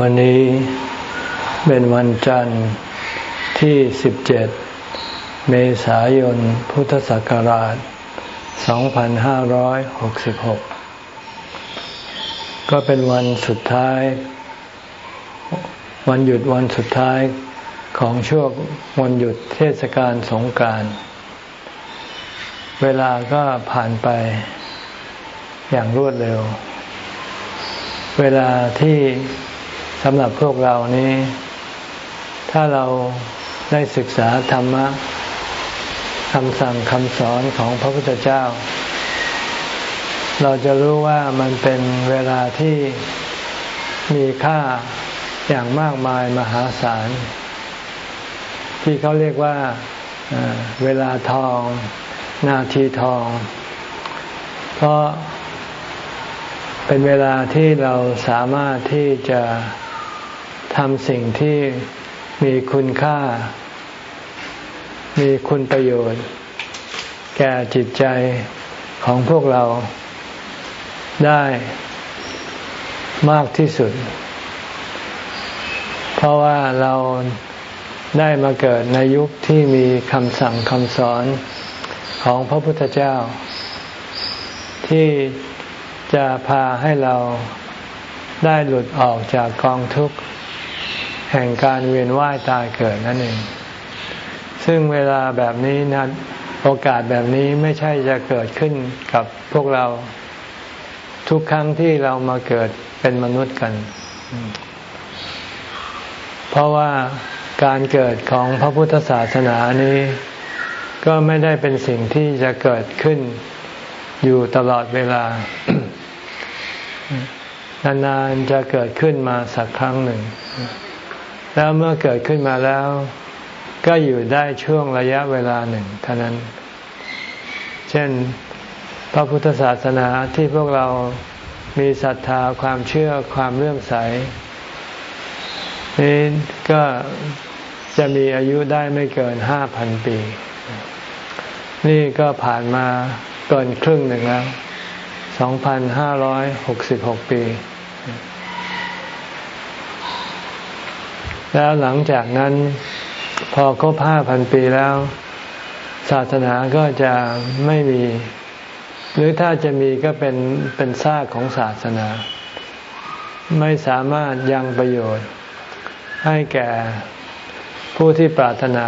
วันนี้เป็นวันจันทร์ที่ 17 เมษายน พุทธศักราช 2566 ก็เป็นวันสุดท้าย วันหยุดวันสุดท้ายของช่วงวันหยุดเทศกาลสงกานต์เวลาก็ผ่านไปอย่างรวดเร็ว เวลาที่ สำหรับพวกเรานี้ ถ้าเราได้ศึกษาธรรมะคำสั่งคำสอนของพระพุทธเจ้า เราจะรู้ว่ามันเป็นเวลาที่มีค่าอย่างมากมายมหาศาล ที่เขาเรียกว่าเวลาทองนาทีทอง เพราะเป็นเวลาที่เราสามารถที่จะ ทำสิ่งที่มีคุณค่า มีคุณประโยชน์ แก่จิตใจของพวกเราได้มากที่สุด เพราะว่าเราได้มาเกิดในยุคที่มีคำสั่งคำสอนของพระพุทธเจ้า ที่จะพาให้เราได้หลุดออกจากกองทุกข์ แห่งการเวียนว่ายตายเกิดนั่นเอง ซึ่งเวลาแบบนี้นะโอกาสแบบนี้ไม่ใช่จะเกิดขึ้นกับพวกเราทุกครั้งที่เรามาเกิดเป็นมนุษย์กัน เพราะว่าการเกิดของพระพุทธศาสนานี้ ก็ไม่ได้เป็นสิ่งที่จะเกิดขึ้นอยู่ตลอดเวลา นานๆจะเกิดขึ้นมาสักครั้งหนึ่ง แล้วเมื่อเกิดขึ้นมาแล้ว ก็อยู่ได้ช่วงระยะเวลาหนึ่งเท่านั้น เช่น พระพุทธศาสนาที่พวกเรามีศรัทธาความเชื่อความเลื่อมใสนี้ก็จะมีอายุได้ไม่เกินห้าพันปี นี่ก็ผ่านมาเกินครึ่งหนึ่งแล้ว2,566ปี แล้วหลังจากนั้นพอครบ5,000ปีแล้ว ศาสนาก็จะไม่มี หรือถ้าจะมีก็เป็นเป็นซากของศาสนา ไม่สามารถยังประโยชน์ ให้แก่ผู้ที่ปรารถนา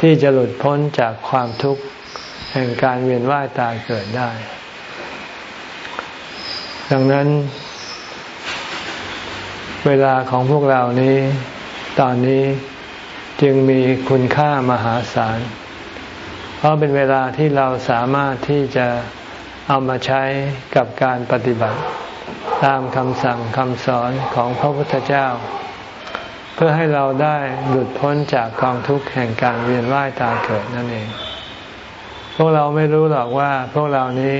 ที่จะหลุดพ้นจากความทุกข์แห่งการเวียนว่ายตายเกิดได้ ดังนั้น เวลาของพวกเรานี้ ตอนนี้จึงมีคุณค่ามหาศาล เพราะเป็นเวลาที่เราสามารถที่จะเอามาใช้กับการปฏิบัติ ตามคำสั่งคำสอนของพระพุทธเจ้า เพื่อให้เราได้หลุดพ้นจากกองทุกข์แห่งการเวียนว่ายตายเกิดนั่นเอง พวกเราไม่รู้หรอกว่าพวกเรานี้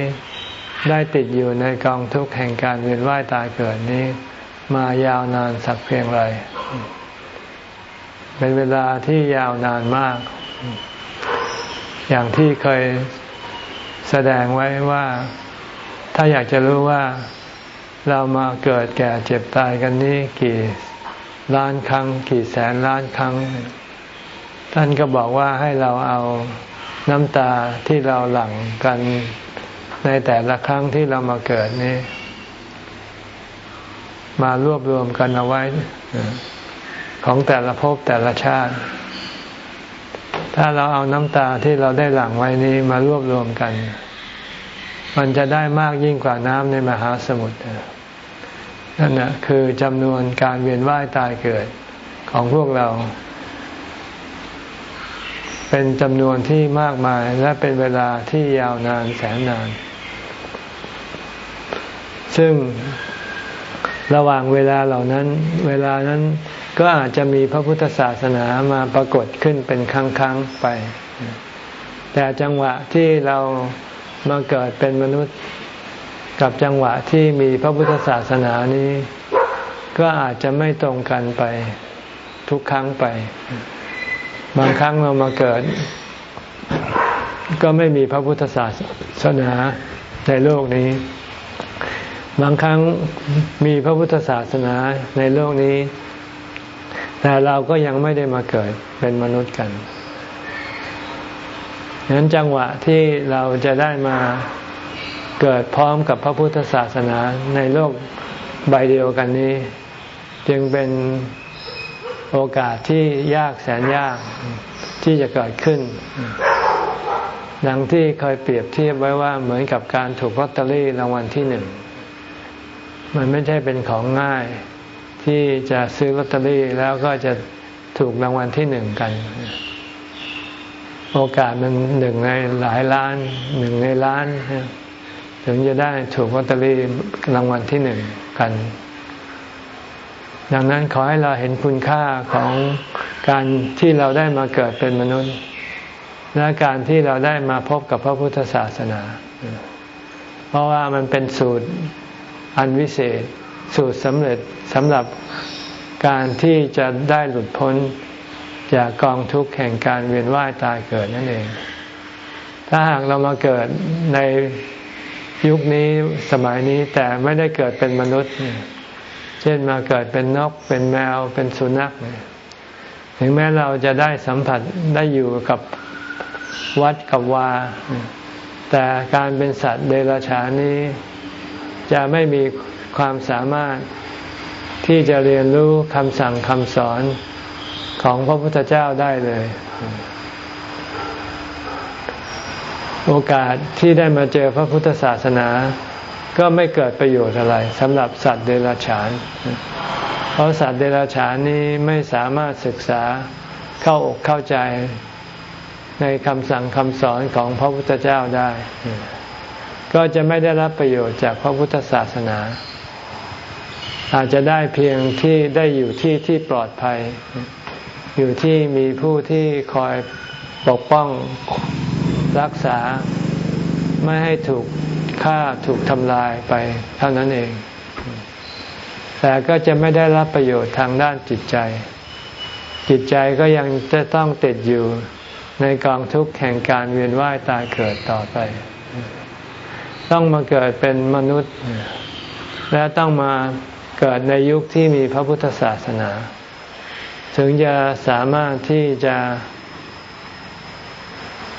ได้ติดอยู่ในกองทุกข์แห่งการเวียนว่ายตายเกิดนี้ มายาวนานสักเพียงไร เป็นเวลาที่ยาวนานมาก อย่างที่เคยแสดงไว้ว่าถ้าอยากจะรู้ว่าเรามาเกิดแก่เจ็บตายกันนี้กี่ล้านครั้ง กี่แสนล้านครั้ง ท่านก็บอกว่าให้เราเอาน้ำตาที่เราหลั่งกันในแต่ละครั้งที่เรามาเกิดนี้ มารวบรวมกันเอาไว้ของแต่ละภพแต่ละชาติ ถ้าเราเอาน้ำตาที่เราได้หลั่งไว้นี้มารวบรวมกัน มันจะได้มากยิ่งกว่าน้ำในมหาสมุทรนั่นนะคือจำนวนการเวียนว่ายตายเกิดของพวกเรา เป็นจำนวนที่มากมายและเป็นเวลาที่ยาวนานแสนนาน ซึ่ง ระหว่างเวลาเหล่านั้น เวลานั้นก็อาจจะมีพระพุทธศาสนามาปรากฏขึ้นเป็นครั้งๆไป แต่จังหวะที่เรามาเกิดเป็นมนุษย์กับจังหวะที่มีพระพุทธศาสนานี้ ก็อาจจะไม่ตรงกันไปทุกครั้งไป บางครั้งเรามาเกิด ก็ไม่มีพระพุทธศาสนาในโลกนี้ บางครั้งมีพระพุทธศาสนาในโลกนี้ แต่เราก็ยังไม่ได้มาเกิดเป็นมนุษย์กันฉะนั้นจังหวะที่เราจะได้มาเกิดพร้อมกับพระพุทธศาสนาในโลกใบเดียวกันนี้ จึงเป็นโอกาสที่ยากแสนยากที่จะเกิดขึ้น ดังที่เคยเปรียบเทียบไว้ว่าเหมือนกับการถูกลอตเตอรี่รางวัลที่หนึ่ง มันไม่ใช่เป็นของง่ายที่จะซื้อลอตเตอรี่แล้วก็จะถูกรางวัลที่หนึ่งกัน โอกาสมันหนึ่งในหลายล้านหนึ่งในล้าน ถึงจะได้ถูกลอตเตอรี่รางวัลที่หนึ่งกัน ดังนั้นขอให้เราเห็นคุณค่าของการที่เราได้มาเกิดเป็นมนุษย์ และการที่เราได้มาพบกับพระพุทธศาสนา เพราะว่ามันเป็นสูตร อันวิเศษ สูตรสำเร็จสำหรับการที่จะได้หลุดพ้นจากกองทุกข์แห่งการเวียนว่ายตายเกิดนั่นเอง ถ้าหากเรามาเกิดในยุคนี้สมัยนี้แต่ไม่ได้เกิดเป็นมนุษย์ เช่นมาเกิดเป็นนกเป็นแมวเป็นสุนัขถึงแม้เราจะได้สัมผัสได้อยู่กับวัดกับวา แต่การเป็นสัตว์เดรัจฉานนี้ จะไม่มีความสามารถที่จะเรียนรู้คำสั่งคำสอนของพระพุทธเจ้าได้เลย โอกาสที่ได้มาเจอพระพุทธศาสนา ก็ไม่เกิดประโยชน์อะไรสำหรับสัตว์เดรัจฉาน เพราะสัตว์เดรัจฉานนี้ไม่สามารถศึกษาเข้าอกเข้าใจในคำสั่งคำสอนของพระพุทธเจ้าได้ ก็จะไม่ได้รับประโยชน์จากพระพุทธศาสนา อาจจะได้เพียงที่ได้อยู่ที่ที่ปลอดภัย อยู่ที่มีผู้ที่คอยปกป้องรักษาไม่ให้ถูกฆ่าถูกทำลายไปเท่านั้นเอง แต่ก็จะไม่ได้รับประโยชน์ทางด้านจิตใจ จิตใจก็ยังจะต้องติดอยู่ในกองทุกข์แห่งการเวียนว่ายตายเกิดต่อไป ต้องมาเกิดเป็นมนุษย์ และต้องมาเกิดในยุคที่มีพระพุทธศาสนา ถึงจะสามารถที่จะ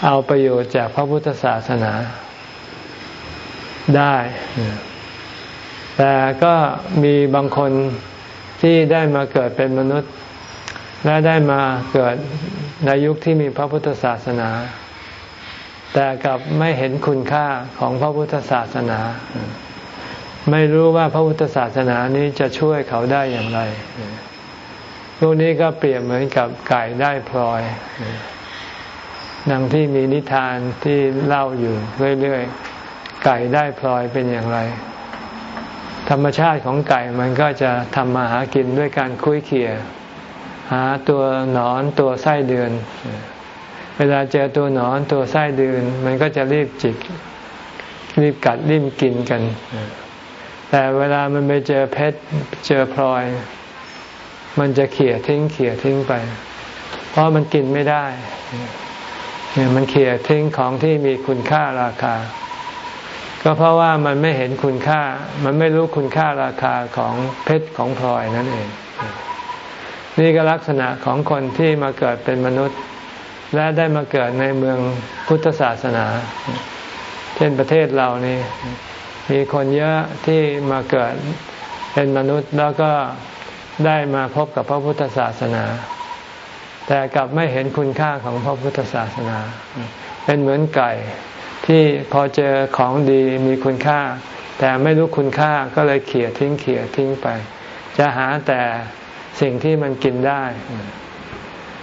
เอาประโยชน์จากพระพุทธศาสนาได้ แต่ก็มีบางคนที่ได้มาเกิดเป็นมนุษย์ และได้มาเกิดในยุคที่มีพระพุทธศาสนา แต่กับไม่เห็นคุณค่าของพระพุทธศาสนา ไม่รู้ว่าพระพุทธศาสนานี้จะช่วยเขาได้อย่างไรพวกนี้ก็เปรียบเหมือนกับไก่ได้พลอยดังที่มีนิทานที่เล่าอยู่เรื่อยๆ ไก่ได้พลอยเป็นอย่างไร ธรรมชาติของไก่มันก็จะทำมาหากินด้วยการคุ้ยเขี่ยหาตัวหนอนตัวไส้เดือน เวลาเจอตัวหนอนตัวไส้เดือนมันก็จะรีบจิก รีบกัดรีบกินกัน แต่เวลามันไปเจอเพชรเจอพลอย มันจะเขี่ยทิ้งเขี่ยทิ้งไป เพราะมันกินไม่ได้เนี่ยมันเขี่ยทิ้งของที่มีคุณค่าราคา ก็เพราะว่ามันไม่เห็นคุณค่า มันไม่รู้คุณค่าราคาของเพชรของพลอยนั่นเอง นี่ก็ลักษณะของคนที่มาเกิดเป็นมนุษย์ และได้มาเกิดในเมืองพุทธศาสนา เช่นประเทศเรานี่ มีคนเยอะที่มาเกิดเป็นมนุษย์แล้วก็ได้มาพบกับพระพุทธศาสนา แต่กลับไม่เห็นคุณค่าของพระพุทธศาสนา เป็นเหมือนไก่ที่พอเจอของดีมีคุณค่า แต่ไม่รู้คุณค่าก็เลยเขี่ยทิ้งเขี่ยทิ้งไป จะหาแต่สิ่งที่มันกินได้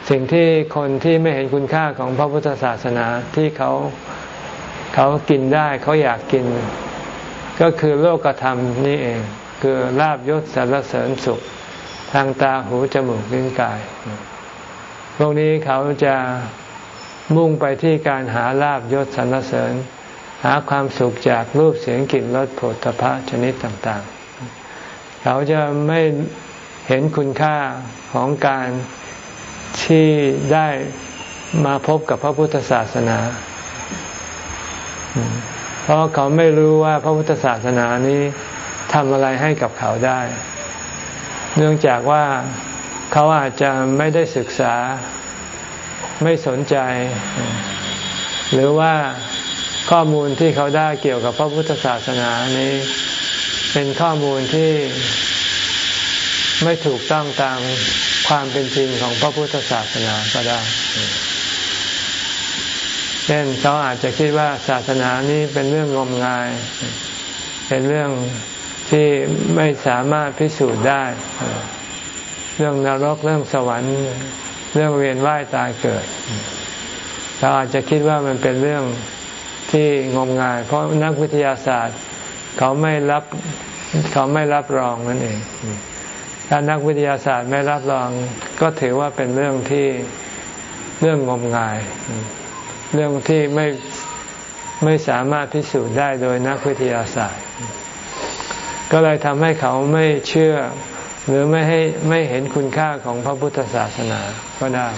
สิ่งที่คนที่ไม่เห็นคุณค่าของพระพุทธศาสนาที่เขาเขากินได้เขาอยากกิน ก็คือโลกธรรมนี่เอง คือลาบยศสารเสริญสุข ทางตาหูจมูกลิ้นกาย พวกนี้เขาจะมุ่งไปที่การหาลาบยศสรรเสริญ หาความสุขจากรูปเสียงกลิ่นรสผลพระชนิดต่างๆ เขาจะไม่เห็นคุณค่าของการ ที่ได้มาพบกับพระพุทธศาสนา เพราะเขาไม่รู้ว่าพระพุทธศาสนานี้ทำอะไรให้กับเขาได้ เนื่องจากว่าเขาอาจจะไม่ได้ศึกษาไม่สนใจ หรือว่าข้อมูลที่เขาได้เกี่ยวกับพระพุทธศาสนานี้ เป็นข้อมูลที่ไม่ถูกต้องตาม ความเป็นจริงของพระพุทธศาสนาก็ได้ เช่นเขาอาจจะคิดว่าศาสนานี้เป็นเรื่องงมงาย เป็นเรื่องที่ไม่สามารถพิสูจน์ได้ เรื่องนรกเรื่องสวรรค์ เรื่องเวียนว่ายตายเกิดเราอาจจะคิดว่ามันเป็นเรื่องที่งมงาย เพราะนักวิทยาศาสตร์ เขาไม่รับเขาไม่รับรองนั่นเอง ถ้านักวิทยาศาสตร์ไม่รับรองก็ถือว่าเป็นเรื่องที่เรื่องงมงาย เรื่องที่ไม่ไม่สามารถพิสูจน์ได้โดยนักวิทยาศาสตร์ ก็เลยทำให้เขาไม่เชื่อ หรือไม่ให้ไม่เห็นคุณค่าของพระพุทธศาสนาก็ได้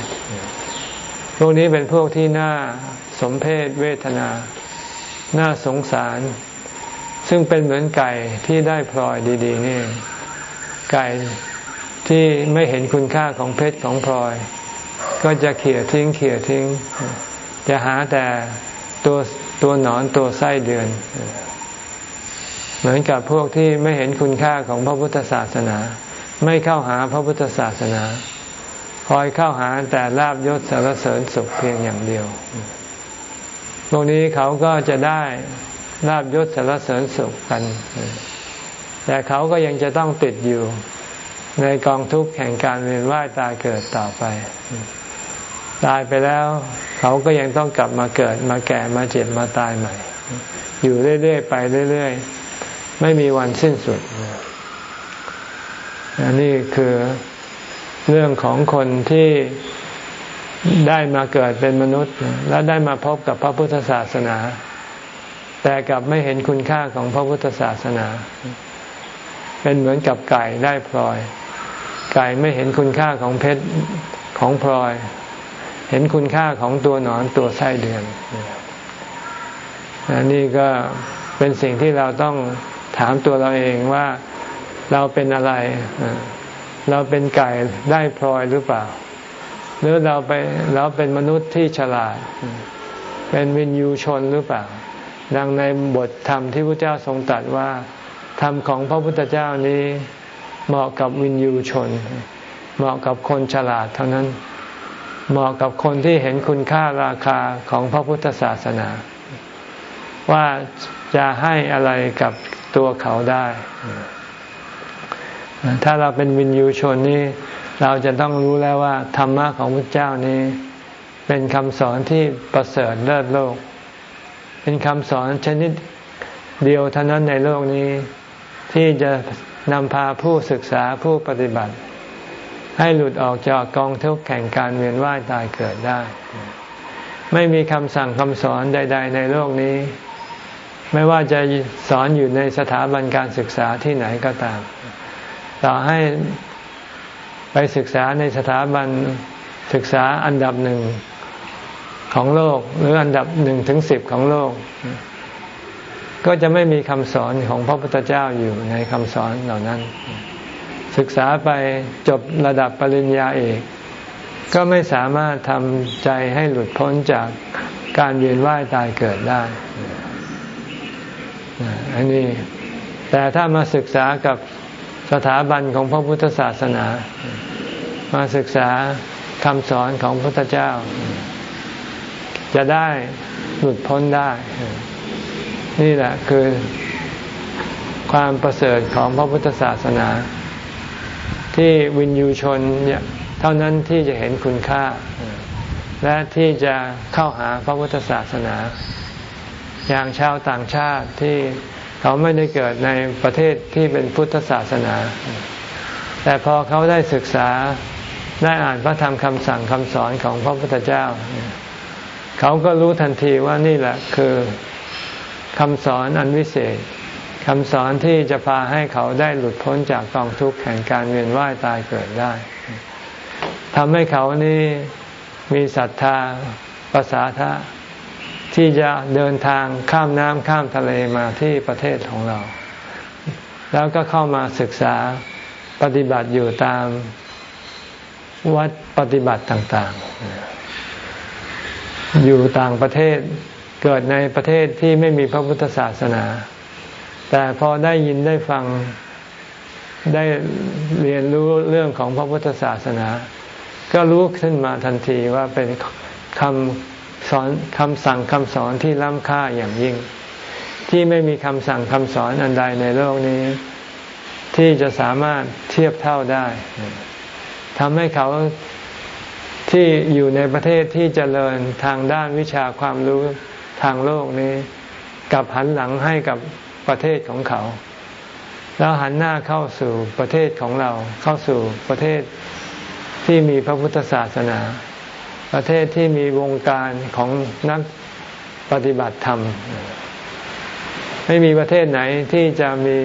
พวกนี้เป็นพวกที่น่าสมเพศเวทนา น่าสงสาร ซึ่งเป็นเหมือนไก่ที่ได้พลอยดี ๆ นี่ ไก่ที่ไม่เห็นคุณค่าของเพชรของพลอย ก็จะเขี่ยทิ้งเขี่ยทิ้ง จะหาแต่ตัวตัวหนอนตัวไส้เดือน เหมือนกับพวกที่ไม่เห็นคุณค่าของพระพุทธศาสนา ไม่เข้าหาพระพุทธศาสนา คอยเข้าหาแต่ลาบยศสารเสริญสุขเพียงอย่างเดียวพวกนี้เขาก็จะได้ลาบยศสารเสริญสุขกัน แต่เขาก็ยังจะต้องติดอยู่ในกองทุกข์แห่งการเวียนว่ายตายเกิดต่อไป ตายไปแล้ว เขาก็ยังต้องกลับมาเกิดมาแก่มาเจ็บมาตายใหม่ อยู่เรื่อยๆไปเรื่อยๆ ไม่มีวันสิ้นสุดอันนี้คือเรื่องของคนที่ได้มาเกิดเป็นมนุษย์ และได้มาพบกับพระพุทธศาสนา แต่กลับไม่เห็นคุณค่าของพระพุทธศาสนา เป็นเหมือนกับไก่ได้พลอย ไก่ไม่เห็นคุณค่าของเพชรของพลอย เห็นคุณค่าของตัวหนอนตัวไส้เดือนนนี่ก็เป็นสิ่งที่เราต้องถามตัวเราเองว่าเราเป็นอะไร เราเป็นไก่ได้พลอยหรือเปล่า หรือเราไปเราเป็นมนุษย์ที่ฉลาด เป็นวินยูชนหรือเปล่า ดังในบทธรรมที่พระเจ้าทรงตรัสว่า ธรรมของพระพุทธเจ้านี้เหมาะกับวินยูชน เหมาะกับคนฉลาดเท่านั้น เหมาะกับคนที่เห็นคุณค่าราคาของพระพุทธศาสนา ว่าจะให้อะไรกับตัวเขาได้ ถ้าเราเป็นวินยูชนนี่เราจะต้องรู้แล้วว่า ธรรมะของพระเจ้านี้ เป็นคำสอนที่ประเสริฐเลิศโลก เป็นคำสอนชนิดเดียวเท่านั้นในโลกนี้ ที่จะนำพาผู้ศึกษาผู้ปฏิบัติ ให้หลุดออกจากกองทุกข์แข่งการเวียนว่ายตายเกิดได้ ไม่มีคำสั่งคำสอนใด ๆ ในโลกนี้ ไม่ว่าจะสอนอยู่ในสถาบันการศึกษาที่ไหนก็ตาม ต่อให้ไปศึกษาในสถาบันศึกษาอันดับหนึ่งของโลกหรืออันดับหนึ่งถึงสิบของโลก ก็จะไม่มีคำสอนของพระพุทธเจ้าอยู่ในคำสอนเหล่านั้น ศึกษาไปจบระดับปริญญาเอกก็ไม่สามารถทำใจให้หลุดพ้นจากการเวียนว่ายตายเกิดได้ อันนี้ แต่ถ้ามาศึกษากับสถาบันของพระพุทธศาสนา มาศึกษาคำสอนของพระพุทธเจ้า จะได้หลุดพ้นได้ นี่แหละคือความประเสริฐของพระพุทธศาสนา ที่วินยูชนเนี่ยเท่านั้นที่จะเห็นคุณค่า และที่จะเข้าหาพระพุทธศาสนา อย่างชาวต่างชาติที่เขาไม่ได้เกิดในประเทศที่เป็นพุทธศาสนา แต่พอเขาได้ศึกษาได้อ่านพระธรรมคำสั่งคำสอนของพระพุทธเจ้า เขาก็รู้ทันทีว่านี่แหละคือ คำสอนอันวิเศษคำสอนที่จะพาให้เขาได้หลุดพ้นจากกองทุกข์แห่งการเวียนว่ายตายเกิดได้ทำให้เขานี่มีศรัทธาภาษาทะที่จะเดินทางข้ามน้ำข้ามทะเลมาที่ประเทศของเรา แล้วก็เข้ามาศึกษาปฏิบัติอยู่ตามวัดปฏิบัติต่างๆ อยู่ต่างประเทศ เกิดในประเทศที่ไม่มีพระพุทธศาสนา แต่พอได้ยินได้ฟังได้เรียนรู้เรื่องของพระพุทธศาสนา ก็รู้ขึ้นมาทันทีว่าเป็นคำสอนคำสั่งคำสอนที่ล้ำค่าอย่างยิ่ง ที่ไม่มีคำสั่งคำสอนอันใดในโลกนี้ ที่จะสามารถเทียบเท่าได้ทำให้เขาที่อยู่ในประเทศที่เจริญทางด้านวิชาความรู้ ทางโลกนี้กับหันหลังให้กับประเทศของเขา แล้วหันหน้าเข้าสู่ประเทศของเราเข้าสู่ประเทศที่มีพระพุทธศาสนา ประเทศที่มีวงการของนักปฏิบัติธรรม ไม่มีประเทศไหนที่จะมี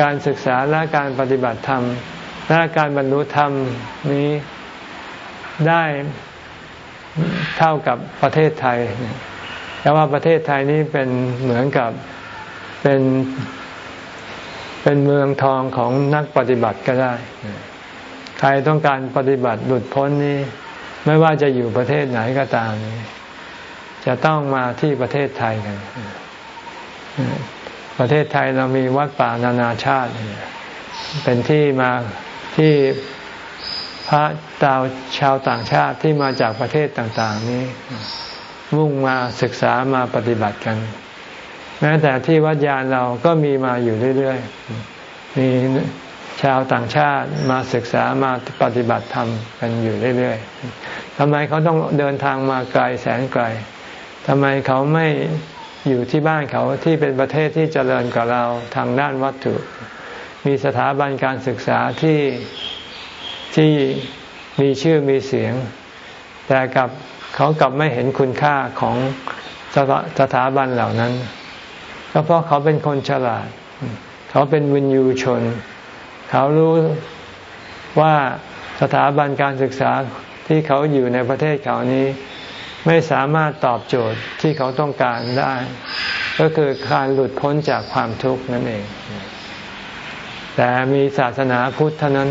การศึกษาและการปฏิบัติธรรมและการบรรลุธรรมนี้ได้เท่ากับประเทศไทย แต่ว่าประเทศไทยนี้เป็นเหมือนกับเป็นเป็นเมืองทองของนักปฏิบัติก็ได้ ใครต้องการปฏิบัติหลุดพ้นนี้ ไม่ว่าจะอยู่ประเทศไหนก็ตาม จะต้องมาที่ประเทศไทยกัน ประเทศไทยเรามีวัดป่านานาชาติ เป็นที่มาที่พระดาวชาวต่างชาติที่มาจากประเทศต่าง ๆ นี้ มุ่งมาศึกษามาปฏิบัติกัน แม้แต่ที่วัดยานเราก็มีมาอยู่เรื่อยๆ มีชาวต่างชาติมาศึกษามาปฏิบัติธรรมกันอยู่เรื่อยๆทำไมเขาต้องเดินทางมาไกลแสนไกลทำไมเขาไม่อยู่ที่บ้านเขาที่เป็นประเทศที่เจริญกว่าเราทางด้านวัตถุ มีสถาบันการศึกษาที่ที่มีชื่อมีเสียง แต่กับ เขากลับไม่เห็นคุณค่าของสถาบันเหล่านั้นก็เพราะเขาเป็นคนฉลาด เขาเป็นวินยูชน เขารู้ว่าสถาบันการศึกษาที่เขาอยู่ในประเทศเขานี้ ไม่สามารถตอบโจทย์ที่เขาต้องการได้ ก็คือการหลุดพ้นจากความทุกข์นั่นเอง แต่มีศาสนาพุทธเท่านั้น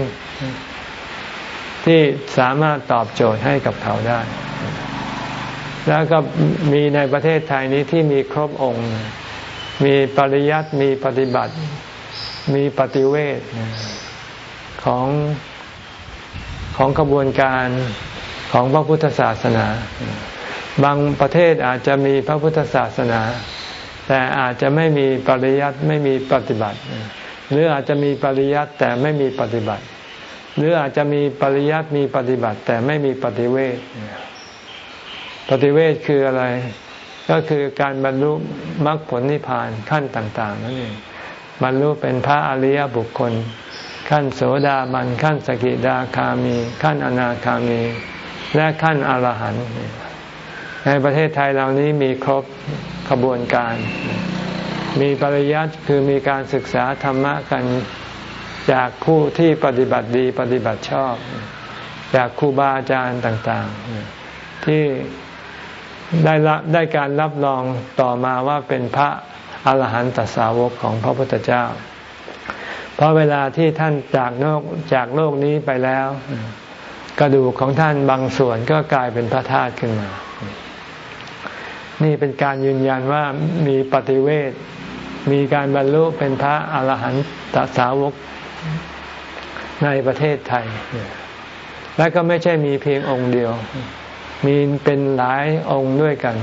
ที่สามารถตอบโจทย์ให้กับเขาได้ แล้วก็มีในประเทศไทยนี้ที่มีครบองค์ มีปริยัติมีปฏิบัติ มีปฏิเวทของของกระบวนการของพระพุทธศาสนา บางประเทศอาจจะมีพระพุทธศาสนา แต่อาจจะไม่มีปริยัติไม่มีปฏิบัติ หรืออาจจะมีปริยัติแต่ไม่มีปฏิบัติ หรืออาจจะมีปริยัติมีปฏิบัติแต่ไม่มีปฏิเวท ปฏิเวทคืออะไร ก็คือการบรรลุมรรคผลนิพพานขั้นต่างๆนั่นเองบรรลุเป็นพระอริยบุคคล ขั้นโสดาบันขั้นสกิดาคามี ขั้นอนาคามี และขั้นอรหันต์ในประเทศไทยเหล่านี้มีครบขบวนการ มีปริยัติคือมีการศึกษาธรรมะกันจากผู้ที่ปฏิบัติดีปฏิบัติชอบ จากครูบาอาจารย์ต่างๆ ที่ ได้รับได้การรับรองต่อมาว่าเป็นพระอรหันตสาวกของพระพุทธเจ้า เพราะเวลาที่ท่านจากโลกจากโลกนี้ไปแล้ว กระดูกของท่านบางส่วนก็กลายเป็นพระธาตุขึ้นมา นี่เป็นการยืนยันว่ามีปฏิเวทมีการบรรลุเป็นพระอรหันตสาวกในประเทศไทย และก็ไม่ใช่มีเพียงองค์เดียว มีเป็นหลายองค์ด้วยกัน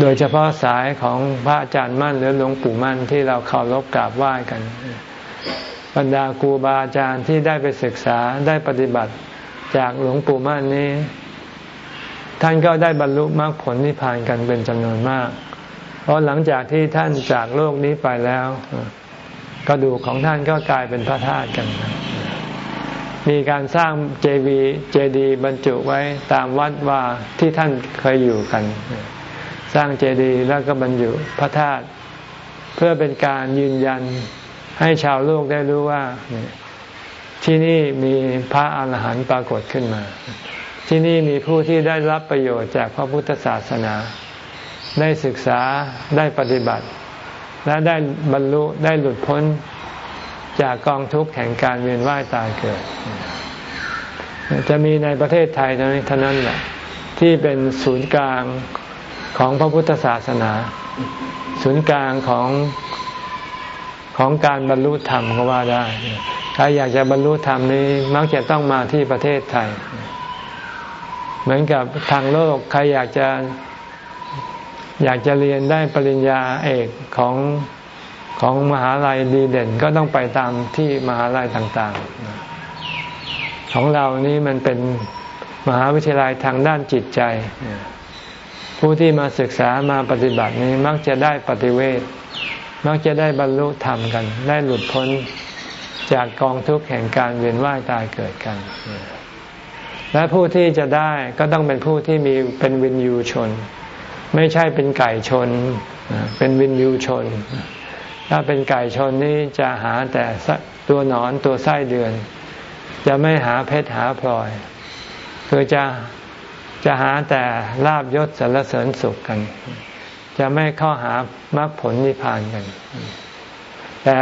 โดยเฉพาะสายของพระอาจารย์มั่นหรือหลวงปู่มั่นที่เราเคารพกราบไหว้กัน บรรดาครูบาอาจารย์ที่ได้ไปศึกษาได้ปฏิบัติจากหลวงปู่มั่นนี้ ท่านก็ได้บรรลุมรรคผลนิพพานกันเป็นจำนวนมาก เพราะหลังจากที่ท่านจากโลกนี้ไปแล้ว กระดูกของท่านก็กลายเป็นพระธาตุกัน มีการสร้างเจวีเจดีบรรจุไว้ตามวัดว่าที่ท่านเคยอยู่กัน สร้างเจดีแล้วก็บรรจุพระธาตุเพื่อเป็นการยืนยันให้ชาวโลกได้รู้ว่าที่นี่มีพระอาหารหันต์ปรากฏขึ้นมา ที่นี่มีผู้ที่ได้รับประโยชน์จากพระพุทธศาสนา ได้ศึกษาได้ปฏิบัติ และได้บรรลุได้หลุดพ้น จากกองทุกข์แห่งการเวียนว่ายตายเกิด จะมีในประเทศไทยเท่านั้นแหละที่เป็นศูนย์กลางของพระพุทธศาสนา ศูนย์กลางของของการบรรลุธรรมก็ว่าได้ใครอยากจะบรรลุธรรมนี้มักจะต้องมาที่ประเทศไทย เหมือนกับทางโลกใครอยากจะอยากจะเรียนได้ปริญญาเอกของ ของมหาลัยดีเด่นก็ต้องไปตามที่มหาลัยต่างๆ ของเรานี้มันเป็นมหาวิทยาลัยทางด้านจิตใจ ผู้ที่มาศึกษามาปฏิบัตินี้มักจะได้ปฏิเวทมักจะได้บรรลุธรรมกัน ได้หลุดพ้นจากกองทุกข์แห่งการเวียนว่ายตายเกิดกัน และผู้ที่จะได้ก็ต้องเป็นผู้ที่มีเป็นวินยูชน ไม่ใช่เป็นไก่ชน เป็นวินยูชน ถ้าเป็นไก่ชนนี้จะหาแต่ตัวหนอนตัวไส้เดือน จะไม่หาเพชรหาพลอย คือจะจะหาแต่ลาบยศสรรเสริญสุขกัน จะไม่เข้าหามรรคผลนิพพานกัน แต่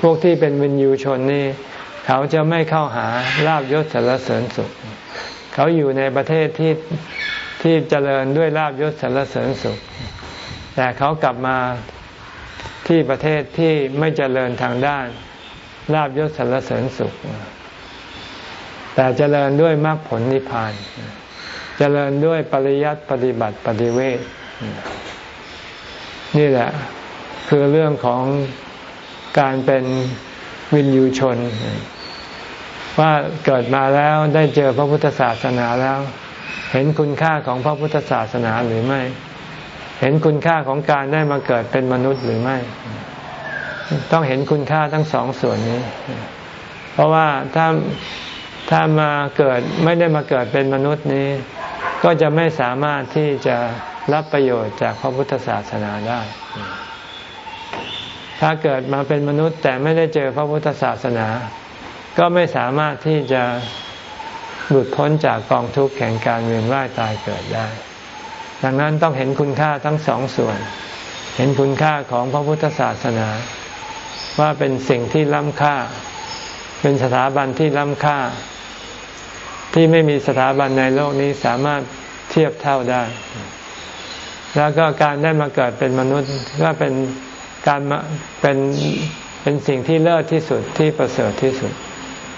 พวกที่เป็นวินยูชนนี่เขาจะไม่เข้าหาลาบยศสรรเสริญสุข เขาอยู่ในประเทศที่ที่เจริญด้วยลาบยศสรรเสริญสุข แต่เขากลับมา ที่ประเทศที่ไม่เจริญทางด้านลาบยศสรรเสริญสุข แต่เจริญด้วยมรรคผลนิพพาน เจริญด้วยปริยัติปฏิบัติปฏิเวทนี่แหละ คือเรื่องของการเป็นวินยูชน ว่าเกิดมาแล้วได้เจอพระพุทธศาสนาแล้ว เห็นคุณค่าของพระพุทธศาสนาหรือไม่ เห็นคุณค่าของการได้มาเกิดเป็นมนุษย์หรือไม่ ต้องเห็นคุณค่าทั้งสองส่วนนี้ เพราะว่าถ้าถ้ามาเกิดไม่ได้มาเกิดเป็นมนุษย์นี้ ก็จะไม่สามารถที่จะรับประโยชน์จากพระพุทธศาสนาได้ ถ้าเกิดมาเป็นมนุษย์แต่ไม่ได้เจอพระพุทธศาสนา ก็ไม่สามารถที่จะหลุดพ้นจากกองทุกข์แห่งการเวียนว่ายตายเกิดได้ ดังนั้นต้องเห็นคุณค่าทั้งสองส่วน เห็นคุณค่าของพระพุทธศาสนา ว่าเป็นสิ่งที่ล้ำค่า เป็นสถาบันที่ล้ำค่า ที่ไม่มีสถาบันในโลกนี้สามารถเทียบเท่าได้ แล้วก็การได้มาเกิดเป็นมนุษย์ก็เป็นการเป็นเป็นสิ่งที่เลิศที่สุดที่ประเสริฐที่สุด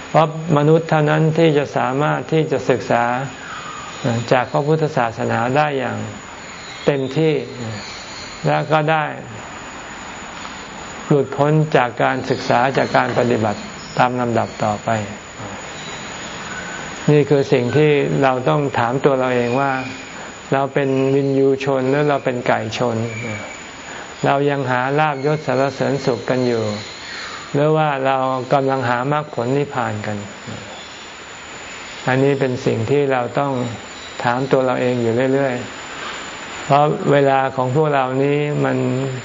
เพราะมนุษย์เท่านั้นที่จะสามารถที่จะศึกษา จากพระพุทธศาสนาได้อย่างเต็มที่ แล้วก็ได้ หลุดพ้นจากการศึกษาจากการปฏิบัติตามลำดับต่อไป นี่คือสิ่งที่เราต้องถามตัวเราเองว่า เราเป็นวินยูชนหรือเราเป็นไก่ชน เรายังหาลาบยศสารเสริญสุขกันอยู่ หรือว่าเรากำลังหามรรคผลนิพพานกัน อันนี้เป็นสิ่งที่เราต้องถามตัวเราเองอยู่เรื่อย ๆ เพราะเวลาของพวกเรานี้มัน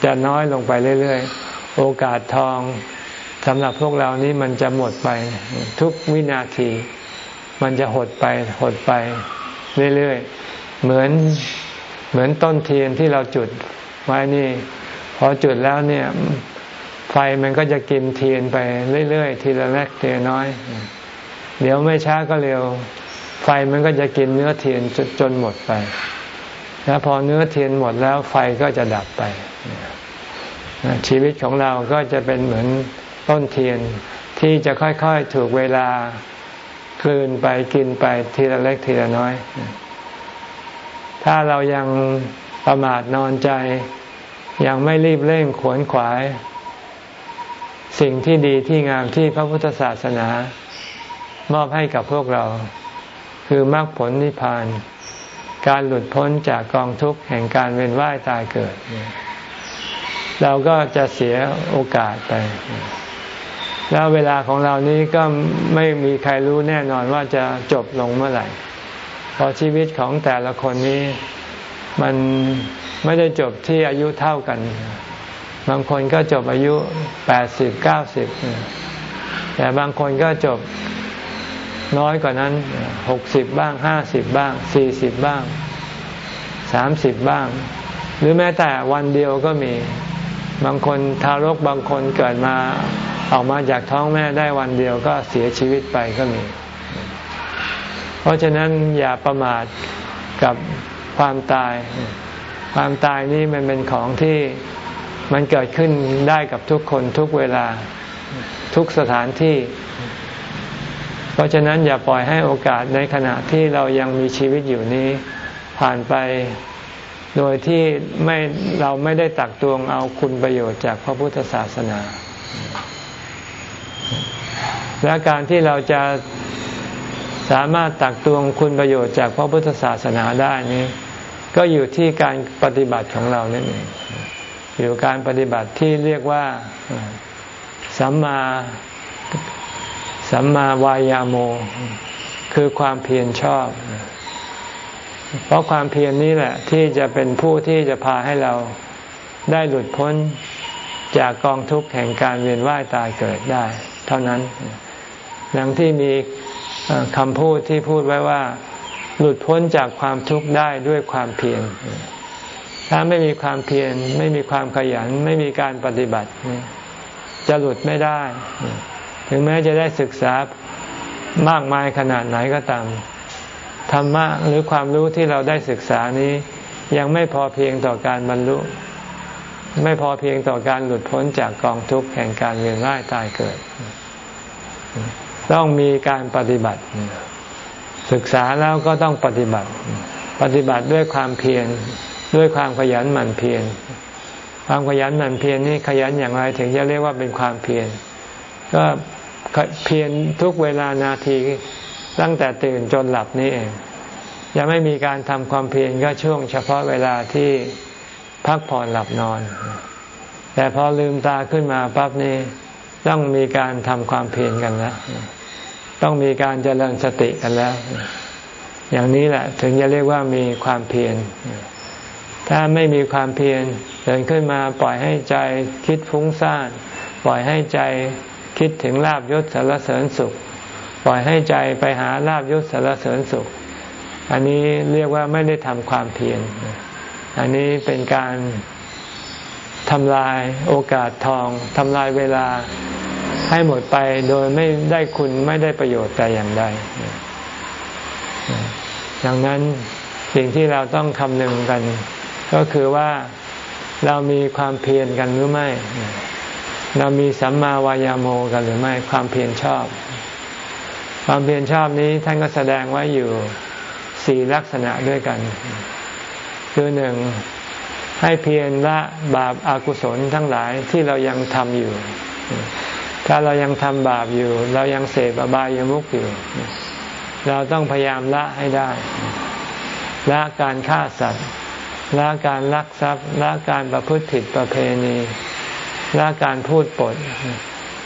จะน้อยลงไปเรื่อย ๆ โอกาสทองสำหรับพวกเรานี้มันจะหมดไป ทุกวินาที มันจะหดไปหดไปเรื่อยๆ เหมือนเหมือนต้นเทียนที่เราจุดไว้นี่ พอจุดแล้วเนี่ย ไฟมันก็จะกินเทียนไปเรื่อยๆ ทีละเล็กทีละน้อย เดี๋ยวไม่ช้าก็เร็ว ไฟมันก็จะกินเนื้อเทียนจจนหมดไปแล้วพอเนื้อเทียนหมดแล้วไฟก็จะดับไป ชีวิตของเราก็จะเป็นเหมือนต้นเทียนที่จะค่อยๆถูกเวลา กลืนไปกินไปทีละเล็กทีละน้อย ถ้าเรายังประมาทนอนใจ ยังไม่รีบเร่งขวนขวาย สิ่งที่ดีที่งามที่พระพุทธศาสนา มอบให้กับพวกเรา คือมรรคผลนิพพาน การหลุดพ้นจากกองทุกข์แห่งการเวียนว่ายตายเกิด เราก็จะเสียโอกาสไป แล้วเวลาของเรานี้ก็ไม่มีใครรู้แน่นอนว่าจะจบลงเมื่อไหร่พอชีวิตของแต่ละคนนี้มันไม่ได้จบที่อายุเท่ากัน บางคนก็จบอายุแปดสิบเก้าสิบแต่บางคนก็จบ น้อยกว่านั้นหกสิบบ้างห้าสิบบ้างสี่สิบบ้างสามสิบบ้าง หรือแม้แต่วันเดียวก็มี บางคนทารกบางคนเกิดมาออกมาจากท้องแม่ได้วันเดียวก็เสียชีวิตไปก็มี เพราะฉะนั้นอย่าประมาทกับความตาย ความตายนี้มันเป็นของที่มันเกิดขึ้นได้กับทุกคนทุกเวลาทุกสถานที่ เพราะฉะนั้นอย่าปล่อยให้โอกาสในขณะที่เรายังมีชีวิตอยู่นี้ ผ่านไป โดยที่ไม่เราไม่ได้ตักตวงเอาคุณประโยชน์จากพระพุทธศาสนา และการที่เราจะสามารถตักตวงคุณประโยชน์จากพระพุทธศาสนาได้นี้ ก็อยู่ที่การปฏิบัติของเรานั่นเองอยู่การปฏิบัติที่เรียกว่าสัมมา สัมมาวายาโม คือความเพียรชอบ เพราะความเพียรนนี้แหละ ที่จะเป็นผู้ที่จะพาให้เราได้หลุดพ้นจากกองทุกข์แห่งการเวียนว่ายตายเกิดได้ เท่านั้นดังที่มีคำพูดที่พูดไว้ว่า หลุดพ้นจากความทุกข์ได้ด้วยความเพียรถ้าไม่มีความเพียรไม่มีความขยัน ไม่มีการปฏิบัติ จะหลุดไม่ได้ ถึงแม้จะได้ศึกษามากมายขนาดไหนก็ตามธรรมะหรือความรู้ที่เราได้ศึกษานี้ ยังไม่พอเพียงต่อการบรรลุ ไม่พอเพียงต่อการหลุดพ้นจากกองทุกข์แห่งการเวียนว่ายตายเกิด ต้องมีการปฏิบัติ ศึกษาแล้วก็ต้องปฏิบัติ ปฏิบัติด้วยความเพียรด้วยความขยันหมั่นเพียรความขยันหมั่นเพียรนี่ขยันอย่างไรถึงจะเรียกว่าเป็นความเพียรก็ เพียรทุกเวลานาทีตั้งแต่ตื่นจนหลับนี่เองยังไม่มีการทำความเพียรก็ช่วงเฉพาะเวลาที่พักผ่อนหลับนอน แต่พอลืมตาขึ้นมาปั๊บนี้ต้องมีการทำความเพียรกันแล้ว ต้องมีการเจริญสติกันแล้ว อย่างนี้แหละ ถึงจะเรียกว่ามีความเพียร ถ้าไม่มีความเพียรเดินขึ้นมาปล่อยให้ใจคิดฟุ้งซ่าน ปล่อยให้ใจ คิดถึงลาบยศสารเสริญสุข ปล่อยให้ใจไปหาลาบยศสารเสริญสุข อันนี้เรียกว่าไม่ได้ทำความเพียรอันนี้เป็นการทำลายโอกาสทองทำลายเวลาให้หมดไปโดยไม่ได้คุณไม่ได้ประโยชน์แต่อย่างใดดังนั้นสิ่งที่เราต้องคำนึงกัน ก็คือว่าเรามีความเพียรกันหรือไม่ เรามีสัมมาวายาโมกันหรือไม่ความเพียรชอบ ความเพียรชอบนี้ท่านก็แสดงไว้อยู่สี่ลักษณะด้วยกัน คือหนึ่งให้เพียรละบาปอากุศลทั้งหลายที่เรายังทำอยู่ ถ้าเรายังทำบาปอยู่ เรายังเสพอบายามุขอยู่ เราต้องพยายามละให้ได้ ละการฆ่าสัตว์ละการลักทรัพย์ละการประพฤติผิดประเพณี ละการพูดปด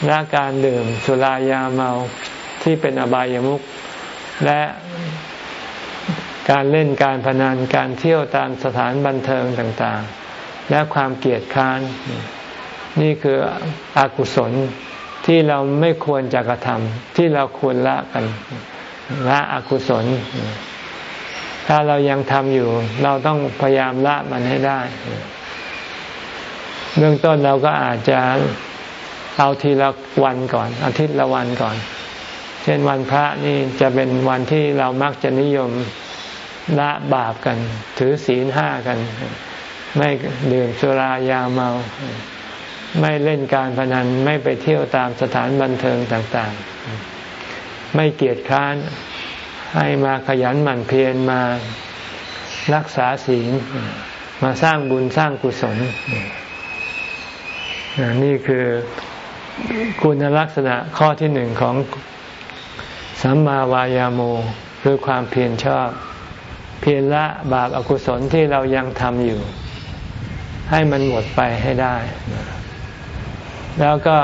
ละการดื่มสุรายาเมาที่เป็นอบายามุขและการเล่นการพนันการเที่ยวตามสถานบันเทิงต่างๆ และความเกลียดค้าน นี่คืออกุศลที่เราไม่ควรจะกระทำที่เราควรละกันละอกุศล ถ้าเรายังทำอยู่ เราต้องพยายามละมันให้ได้ เบื้องต้นเราก็อาจจะเอาทีละวันก่อน อาทิตย์ละวันก่อน เช่นวันพระนี่จะเป็นวันที่เรามักจะนิยมละบาปกัน ถือศีลห้ากัน ไม่ดื่มสุรายาเมา ไม่เล่นการพนันไม่ไปเที่ยวตามสถานบันเทิงต่างๆ ไม่เกียจคร้านให้มาขยันหมั่นเพียรมารักษาศีลมาสร้างบุญสร้างกุศล นี่คือคุณลักษณะข้อที่หนึ่งของสัมมาวายาโมคือความเพียรชอบ เพียรละบาปอากุศลที่เรายังทำอยู่ ให้มันหมดไปให้ได้ แล้วก็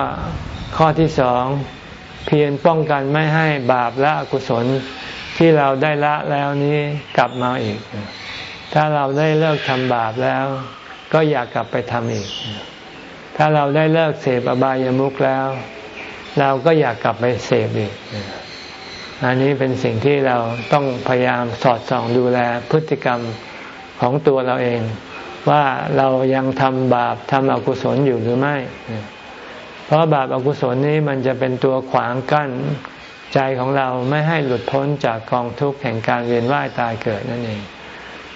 ข้อที่สองเพียรป้องกันไม่ให้บาปและอกุศลที่เราได้ละแล้วนี้กลับมาอีก ถ้าเราได้เลิกทำบาปแล้ว ก็อยากกลับไปทำอีก ถ้าเราได้เลิกเสพอบายามุขแล้ว เราก็อยากกลับไปเสพอีกอันนี้เป็นสิ่งที่เราต้องพยายามสอดส่องดูแลพฤติกรรมของตัวเราเอง ว่าเรายังทำบาปทำอกุศลอยู่หรือไม่ เพราะบาปอากุศลนี้มันจะเป็นตัวขวางกั้นใจของเราไม่ให้หลุดพ้นจากกองทุกข์แห่งการเวียนว่ายตายเกิดนั่นเอง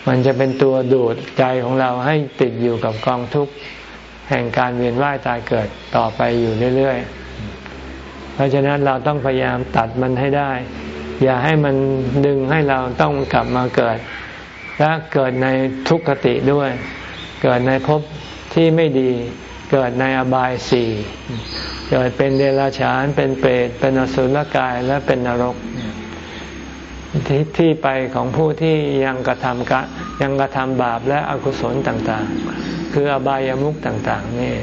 มันจะเป็นตัวดูดใจของเราให้ติดอยู่กับกองทุกข์ แห่งการเวียนว่ายตายเกิดต่อไปอยู่เรื่อยๆ เพราะฉะนั้นเราต้องพยายามตัดมันให้ได้ อย่าให้มันดึงให้เราต้องกลับมาเกิด และเกิดในทุกขติด้วย เกิดในภพที่ไม่ดี เกิดในอบายสี่ เกิดเป็นเดรัจฉาน เป็นเปรต เป็นอสุรกาย และเป็นนรกที่ที่ไปของผู้ที่ยังกระทำกะ ยังกระทำบาปและอกุศลต่างๆ คืออบายามุขต่าง ๆ นี่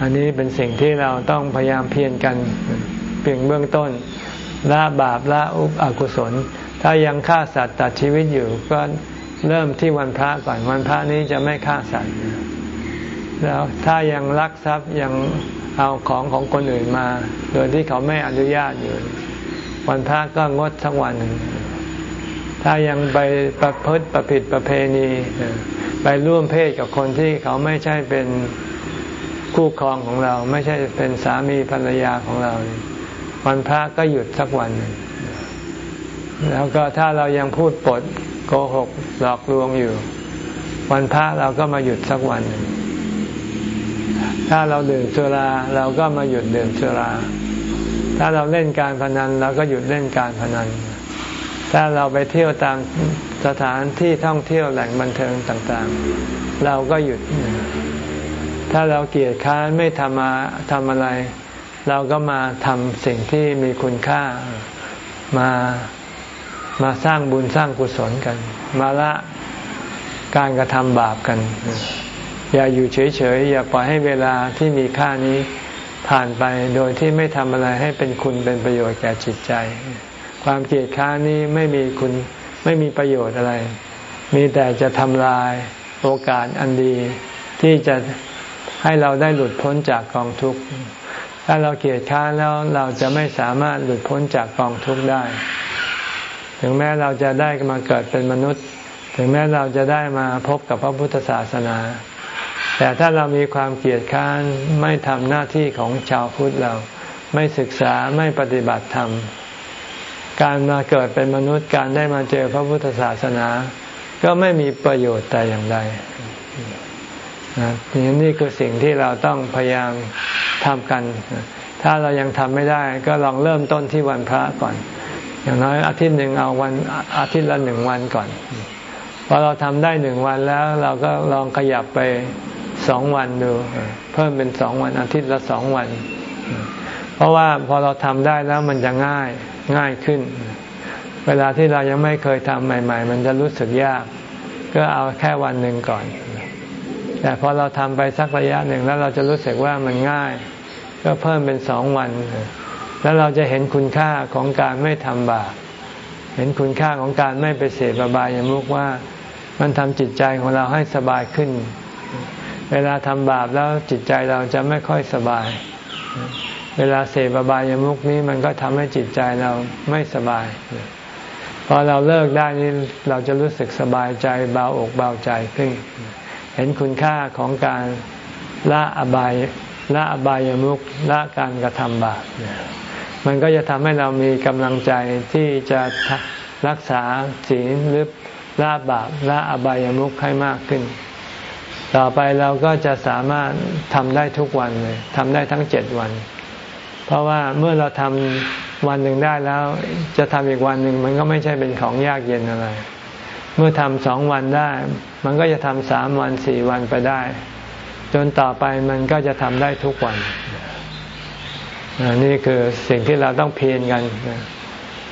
อันนี้เป็นสิ่งที่เราต้องพยายามเพียรกันเพียงเบื้องต้นละบาปละอุปอกุศล ถ้ายังฆ่าสัตว์ตัดชีวิตอยู่ก็เริ่มที่วันพระก่อนวันพระนี้จะไม่ฆ่าสัตว์ แล้วถ้ายังลักทรัพย์ยังเอาของของคนอื่นมา โดยที่เขาไม่อนุญาตอยู่ วันพระก็งดทั้งวัน ถ้ายังไปประพฤติประผิดประเพณี ไปร่วมเพศกับคนที่เขาไม่ใช่เป็นคู่ครองของเรา ไม่ใช่เป็นสามีภรรยาของเรา วันพระก็หยุดสักวันหนึ่งแล้วก็ถ้าเรายังพูดปดโกหกหลอกลวงอยู่ วันพระเราก็มาหยุดสักวันหนึ่งถ้าเราดื่มสุราเราก็มาหยุดดื่มสุรา ถ้าเราเล่นการพนันเราก็หยุดเล่นการพนัน ถ้าเราไปเที่ยวตามสถานที่ท่องเที่ยวแหล่งบันเทิงต่างๆ เราก็หยุด ถ้าเราเกียดค้านไม่ทำมาทำอะไร เราก็มาทำสิ่งที่มีคุณค่ามามาสร้างบุญสร้างกุศลกัน มาละการกระทำบาปกัน อย่าอยู่เฉยๆ อย่าปล่อยให้เวลาที่มีค่านี้ผ่านไปโดยที่ไม่ทำอะไรให้เป็นคุณเป็นประโยชน์แก่จิตใจ ความเกลียดค้านี้ไม่มีคุณไม่มีประโยชน์อะไร มีแต่จะทำลายโอกาสอันดี ที่จะให้เราได้หลุดพ้นจากกองทุกข์ถ้าเราเกลียดค้าแล้วเราจะไม่สามารถหลุดพ้นจากกองทุกข์ได้ ถึงแม้เราจะได้มาเกิดเป็นมนุษย์ ถึงแม้เราจะได้มาพบกับพระพุทธศาสนา แต่ถ้าเรามีความเกลียดค้านไม่ทำหน้าที่ของชาวพุทธเรา ไม่ศึกษาไม่ปฏิบัติธรรม การมาเกิดเป็นมนุษย์การได้มาเจอพระพุทธศาสนา ก็ไม่มีประโยชน์แต่อย่างใดนี่นี่คือสิ่งที่เราต้องพยายามทำกัน ถ้าเรายังทำไม่ได้ ก็ลองเริ่มต้นที่วันพระก่อน อย่างน้อยอาทิตย์หนึ่งเอาวันอาทิตย์ละหนึ่งวันก่อนพอเราทำได้หนึ่งวันแล้ว เราก็ลองขยับไปสองวันดู เพิ่มเป็นสองวันอาทิตย์ละสองวัน เพราะว่าพอเราทำได้แล้วมันจะง่ายง่ายขึ้น เวลาที่เรายังไม่เคยทำใหม่ ๆ มันจะรู้สึกยาก ก็เอาแค่วันหนึ่งก่อน แต่พอเราทำไปสักระยะหนึ่งแล้วเราจะรู้สึกว่ามันง่าย ก็เพิ่มเป็นสองวัน แล้วเราจะเห็นคุณค่าของการไม่ทำบาปเห็นคุณค่าของการไม่ไปเสพบายามุกว่ามันทำจิตใจของเราให้สบายขึ้น เวลาทำบาปแล้วจิตใจเราจะไม่ค่อยสบาย เวลาเสพบายามุกนี้มันก็ทำให้จิตใจเราไม่สบายพอเราเลิกได้นี้เราจะรู้สึกสบายใจเบาอกเบาใจขึ้น เห็นคุณค่าของการละอบายละอบายามุกละการกระทำบาปมันก็จะทำให้เรามีกำลังใจที่จะรักษาศีลหรือละบาปละอบายามุกให้มากขึ้น ต่อไปเราก็จะสามารถทำได้ทุกวันเลยทำได้ทั้งเจ็ดวัน เพราะว่าเมื่อเราทำวันหนึ่งได้แล้ว จะทำอีกวันหนึ่งมันก็ไม่ใช่เป็นของยากเย็นอะไร เมื่อทำสองวันได้ มันก็จะทำสามวันสี่วันไปได้ จนต่อไปมันก็จะทำได้ทุกวันนี่คือสิ่งที่เราต้องเพียรกัน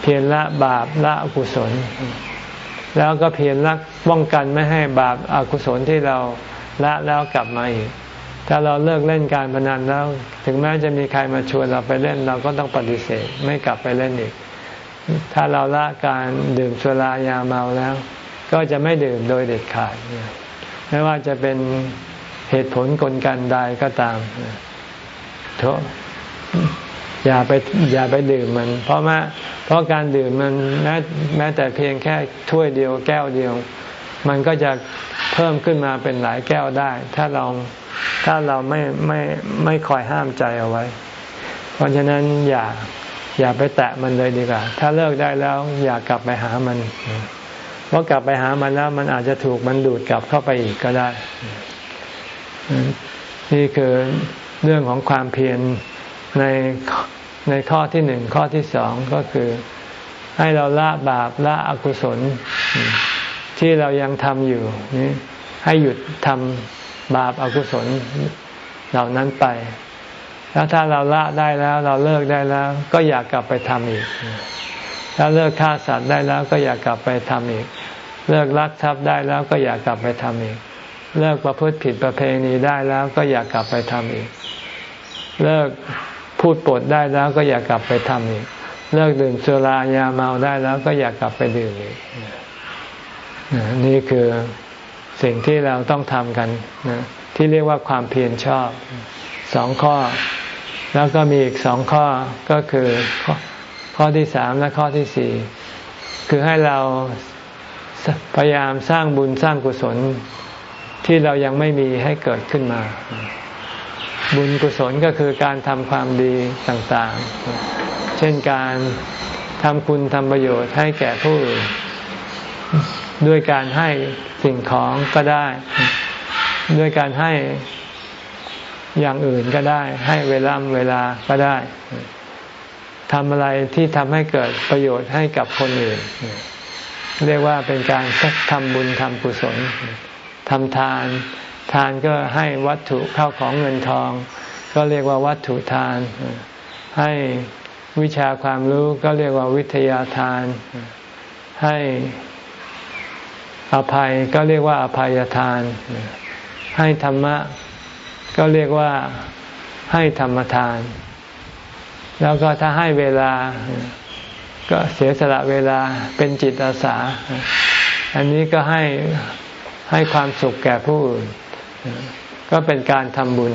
เพียรละบาปละอกุศล แล้วก็เพียรละป้องกันไม่ให้บาปอากุศลที่เราละแล้วกลับมาอีก ถ้าเราเลิกเล่นการพนันแล้ว ถึงแม้จะมีใครมาชวนเราไปเล่นเราก็ต้องปฏิเสธไม่กลับไปเล่นอีก ถ้าเราละการดื่มสุรายาเมาแล้ว ก็จะไม่ดื่มโดยเด็ดขาดไม่ว่าจะเป็นเหตุผลกลกันใดก็ตามเถอะอย่าไปอย่าไปดื่มมัน เพราะแม้เพราะการดื่มมันแม้แม้แต่เพียงแค่ถ้วยเดียวแก้วเดียว มันก็จะเพิ่มขึ้นมาเป็นหลายแก้วได้ ถ้าเรา ถ้าเราไม่ไม่ไม่คอยห้ามใจเอาไว้ เพราะฉะนั้นอย่าอย่าไปแตะมันเลยดีกว่า ถ้าเลิกได้แล้วอย่ากลับไปหามัน เพราะกลับไปหามันแล้ว มันอาจจะถูกมันดูดกลับเข้าไปอีกก็ได้ นี่คือเรื่องของความเพียรในในข้อที่หนึ่งข้อที่สองก็คือให้เราละบาปละอกุศล ที่เรายังทำอยู่นี่ให้หยุดทำ บาปอากุศลเหล่านั้นไป แล้วถ้าเราละได้แล้ว เราเลิกได้แล้ว ก็อยากกลับไปทำอีก ถ้าเลิกฆ่าสัตว์ได้แล้ว ก็อยากกลับไปทำอีก เลิกลักทรัพย์ได้แล้วก็อยากกลับไปทำอีก เลิกประพฤติผิดประเพณีได้แล้วก็อยากกลับไปทำอีก เลิกพูดปดได้แล้วก็อยากกลับไปทำอีก เลิกดื่มสุรายาเมาได้แล้วก็อยากกลับไปดื่มอีกนี่คือ สิ่งที่เราต้องทำกันนะที่เรียกว่าความเพียรชอบสองข้อ แล้วก็มีอีกสองข้อก็คือข้อข้อที่สามและข้อที่สี่คือให้เราพยายามสร้างบุญสร้างกุศลที่เรายังไม่มีให้เกิดขึ้นมา บุญกุศลก็คือการทำความดีต่างๆ เช่นการทำคุณทำประโยชน์ให้แก่ผู้อื่น ด้วยการให้สิ่งของก็ได้ ด้วยการให้อย่างอื่นก็ได้ ให้เวลาเวลาก็ได้ทำอะไรที่ทำให้เกิดประโยชน์ให้กับคนอื่น เรียกว่าเป็นการทำบุญทำกุศลทำทาน ทานก็ให้วัตถุเข้าของเงินทอง ก็เรียกว่าวัตถุทาน ให้วิชาความรู้ก็เรียกว่าวิทยาทาน ให้ อภัยก็เรียกว่าอภัยทาน ให้ธรรมะ ก็เรียกว่าให้ธรรมทาน แล้วก็ถ้าให้เวลา ก็เสียสละเวลาเป็นจิตอาสา อันนี้ก็ให้ให้ความสุขแก่ผู้อื่น ก็เป็นการทำบุญ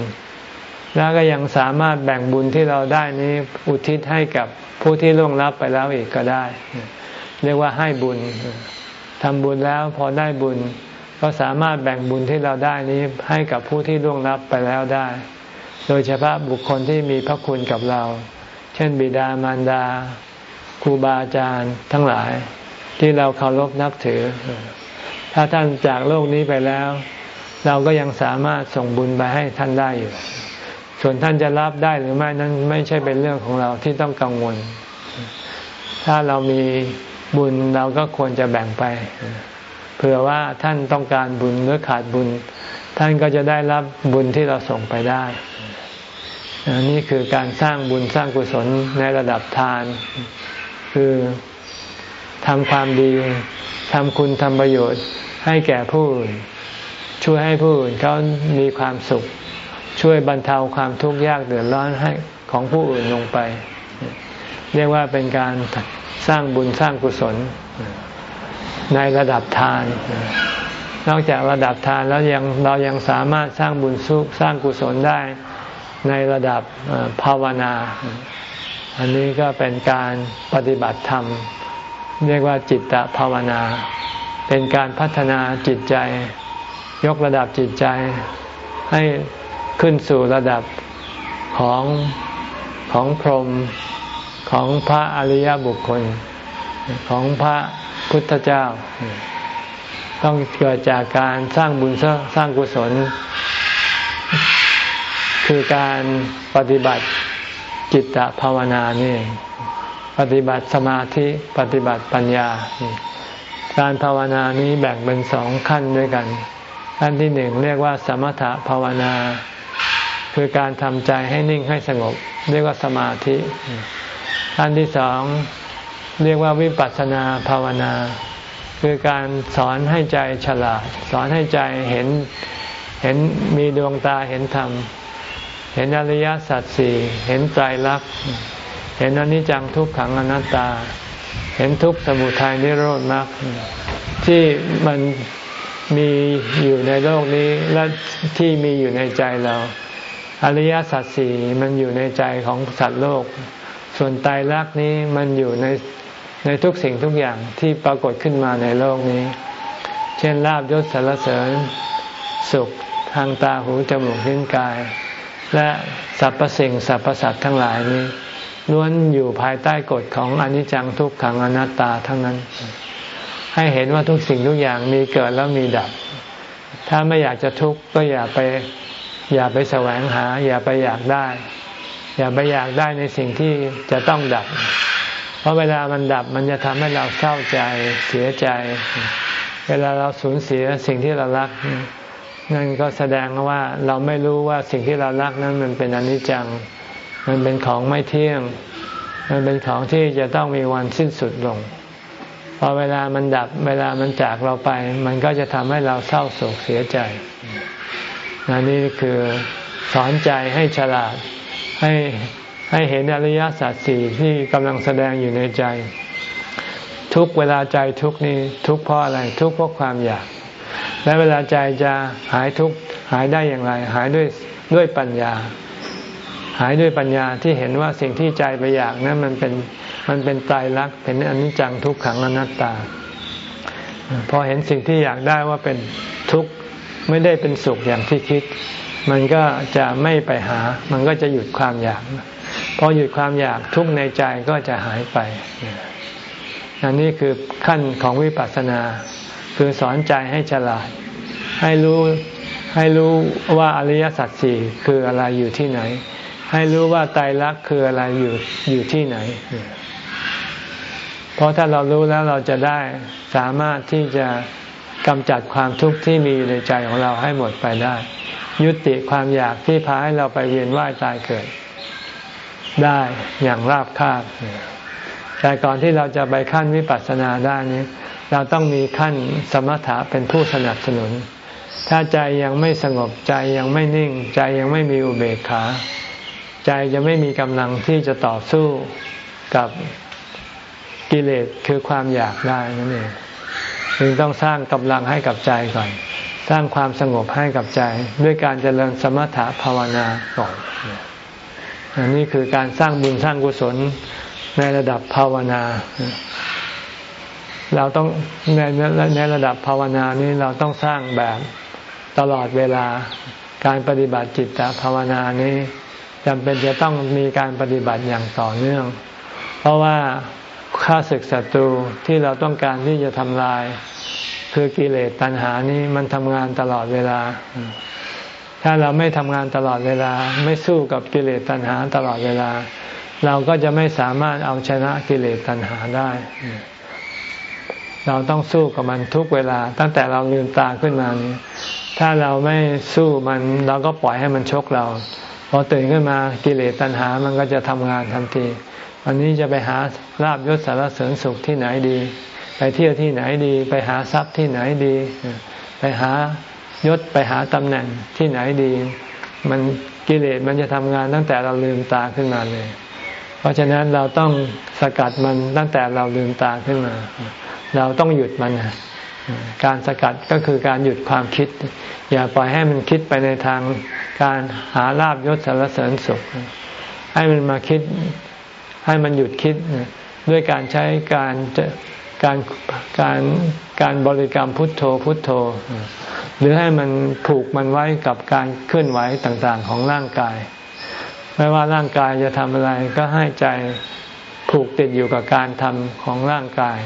แล้วก็ยังสามารถแบ่งบุญที่เราได้นี้อุทิศให้กับผู้ที่ล่วงลับไปแล้วอีกก็ได้ เรียกว่าให้บุญ ทำบุญแล้วพอได้บุญ ก็สามารถแบ่งบุญที่เราได้นี้ให้กับผู้ที่ล่วงลับไปแล้วได้ โดยเฉพาะบุคคลที่มีพระคุณกับเรา เช่น บิดามารดาครูบาอาจารย์ทั้งหลายที่เราเคารพนับถือ ถ้าท่านจากโลกนี้ไปแล้ว เราก็ยังสามารถส่งบุญไปให้ท่านได้อยู่ ส่วนท่านจะรับได้หรือไม่นั้นไม่ใช่เป็นเรื่องของเราที่ต้องกังวล ถ้าเรามี บุญเราก็ควรจะแบ่งไป เผื่อว่าท่านต้องการบุญหรือขาดบุญ ท่านก็จะได้รับบุญที่เราส่งไปได้ นี่คือการสร้างบุญสร้างกุศลในระดับทาน คือทำความดีทำคุณทำประโยชน์ให้แก่ผู้อื่นช่วยให้ผู้อื่นเขามีความสุข ช่วยบรรเทาความทุกข์ยากเดือดร้อนให้ของผู้อื่นลงไป เรียกว่าเป็นการ สร้างบุญสร้างกุศล ในระดับทาน นอกจากระดับทานแล้วยังเรายังสามารถสร้างบุญสุขสร้างกุศลได้ในระดับภาวนา อันนี้ก็เป็นการปฏิบัติธรรม เรียกว่าจิตตภาวนา เป็นการพัฒนาจิตใจ ยกระดับจิตใจ ให้ขึ้นสู่ระดับของของพรหม ของพระอริยบุคคล ของพระพุทธเจ้า ต้องเกิดจากการสร้างบุญสร้างกุศล คือการปฏิบัติจิตตภาวนานี่ปฏิบัติสมาธิปฏิบัติปัญญา การภาวนานี้แบ่งเป็นสองขั้นด้วยกัน ขั้นที่หนึ่งเรียกว่า สมถภาวนา คือการทำใจให้นิ่งให้สงบ เรียกว่าสมาธิ ขั้นที่สองเรียกว่าวิปัสสนาภาวนา คือการสอนให้ใจฉลาด สอนให้ใจเห็นเห็นมีดวงตาเห็นธรรม เห็นอริยสัจสี่เห็นใจรักเห็นอนิจจังทุกขังอนัตตา เห็นทุกสมุทัยนิโรธมรรคที่มันมีอยู่ในโลกนี้และที่มีอยู่ในใจเรา อริยสัจสี่มันอยู่ในใจของสัตว์โลก ส่วนตายรักนี้มันอยู่ในในทุกสิ่งทุกอย่างที่ปรากฏขึ้นมาในโลกนี้ เช่นลาบยศสารเสริญ สุขทางตาหูจมูกลิ้นกาย และสรรพสิ่งสรรพสัตว์ทั้งหลายนี้ล้วนอยู่ภายใต้กฎของอนิจจังทุกขังอนัตตาทั้งนั้น ให้เห็นว่าทุกสิ่งทุกอย่างมีเกิดแล้วมีดับ ถ้าไม่อยากจะทุกข์ก็อย่าไปอย่าไปแสวงหา อย่าไปอยากได้ อย่าไปอยากได้ในสิ่งที่จะต้องดับ เพราะเวลามันดับมันจะทำให้เราเศร้าใจเสียใจ เวลาเราสูญเสียสิ่งที่เรารัก นั่นก็แสดงว่าเราไม่รู้ว่าสิ่งที่เรารักนั้นมันเป็นอนิจจัง มันเป็นของไม่เที่ยง มันเป็นของที่จะต้องมีวันสิ้นสุดลงพอเวลามันดับเวลามันจากเราไป มันก็จะทำให้เราเศร้าโศกเสียใจนนี่คือสอนใจให้ฉลาด ให้ให้เห็นอริยสัจสี่ที่กำลังแสดงอยู่ในใจ ทุกเวลาใจทุกนี้ทุกเพราะอะไรทุกเพราะความอยาก และเวลาใจจะหายทุกหายได้อย่างไร หายด้วยด้วยปัญญา หายด้วยปัญญาที่เห็นว่าสิ่งที่ใจไปอยากนั้นมันเป็นมันเป็นตายรักเป็นอนิจจังทุกขังอนัตตา พอเห็นสิ่งที่อยากได้ว่าเป็นทุกข์ไม่ได้เป็นสุขอย่างที่คิด มันก็จะไม่ไปหา มันก็จะหยุดความอยาก พอหยุดความอยากทุกในใจก็จะหายไป อันนี้คือขั้นของวิปัสสนา คือสอนใจให้ฉลาด ให้รู้ให้รู้ว่าอริยสัจสี่คืออะไรอยู่ที่ไหน ให้รู้ว่าไตรลักษณ์คืออะไรอยู่อยู่ที่ไหน เพราะถ้าเรารู้แล้วเราจะได้สามารถที่จะกำจัดความทุกข์ที่มีในใจของเราให้หมดไปได้ ยุติความอยากที่พาให้เราไปเวียนว่ายตายเกิด ได้อย่างราบคาบแต่ก่อนที่เราจะไปขั้นวิปัสสนาได้นี้ เราต้องมีขั้นสมถะเป็นผู้สนับสนุน ถ้าใจยังไม่สงบใจยังไม่นิ่ง ใจยังไม่มีอุเบกขา ใจจะไม่มีกำลังที่จะต่อสู้กับกิเลสคือความอยากได้นั่นเองจึงต้องสร้างกำลังให้กับใจก่อน สร้างความสงบให้กับใจ ด้วยการเจริญสมถะภาวนาก่อนอันนี้คือการสร้างบุญสร้างกุศลในระดับภาวนา เราต้องในในระดับภาวนานี้เราต้องสร้างแบบตลอดเวลา การปฏิบัติจิตตภาวนานี้จำเป็นจะต้องมีการปฏิบัติอย่างต่อเนื่อง เพราะว่าข้าศึกศัตรูที่เราต้องการที่จะทำลาย คือกิเลสตัณหานี้มันทำงานตลอดเวลา ถ้าเราไม่ทำงานตลอดเวลา ไม่สู้กับกิเลสตัณหาตลอดเวลา เราก็จะไม่สามารถเอาชนะกิเลสตัณหาได้ เราต้องสู้กับมันทุกเวลา ตั้งแต่เราลืมตาขึ้นมานี้ถ้าเราไม่สู้มันเราก็ปล่อยให้มันชกเราพอตื่นขึ้นมากิเลสตัณหามันก็จะทำงานทันที วันนี้จะไปหาลาบยศสารเสริญสุขที่ไหนดี ไปเที่ยวที่ไหนดี ไปหาทรัพย์ที่ไหนดี ไปหายศไปหาตำแหน่งที่ไหนดี มันกิเลสมันจะทำงานตั้งแต่เราลืมตาขึ้นมาเลย เพราะฉะนั้นเราต้องสกัดมันตั้งแต่เราลืมตาขึ้นมา เราต้องหยุดมันการสกัดก็คือการหยุดความคิด อย่าปล่อยให้มันคิดไปในทางการหาลาบยศสารเสริญสุข ให้มันมาคิดให้มันหยุดคิดด้วยการใช้การ การการการบริกรรมพุทโธพุทโธ หรือให้มันผูกมันไว้กับการเคลื่อนไหวต่างๆ ของร่างกาย ไม่ว่าร่างกายจะทำอะไรก็ให้ใจผูกติดอยู่กับการทำของร่างกาย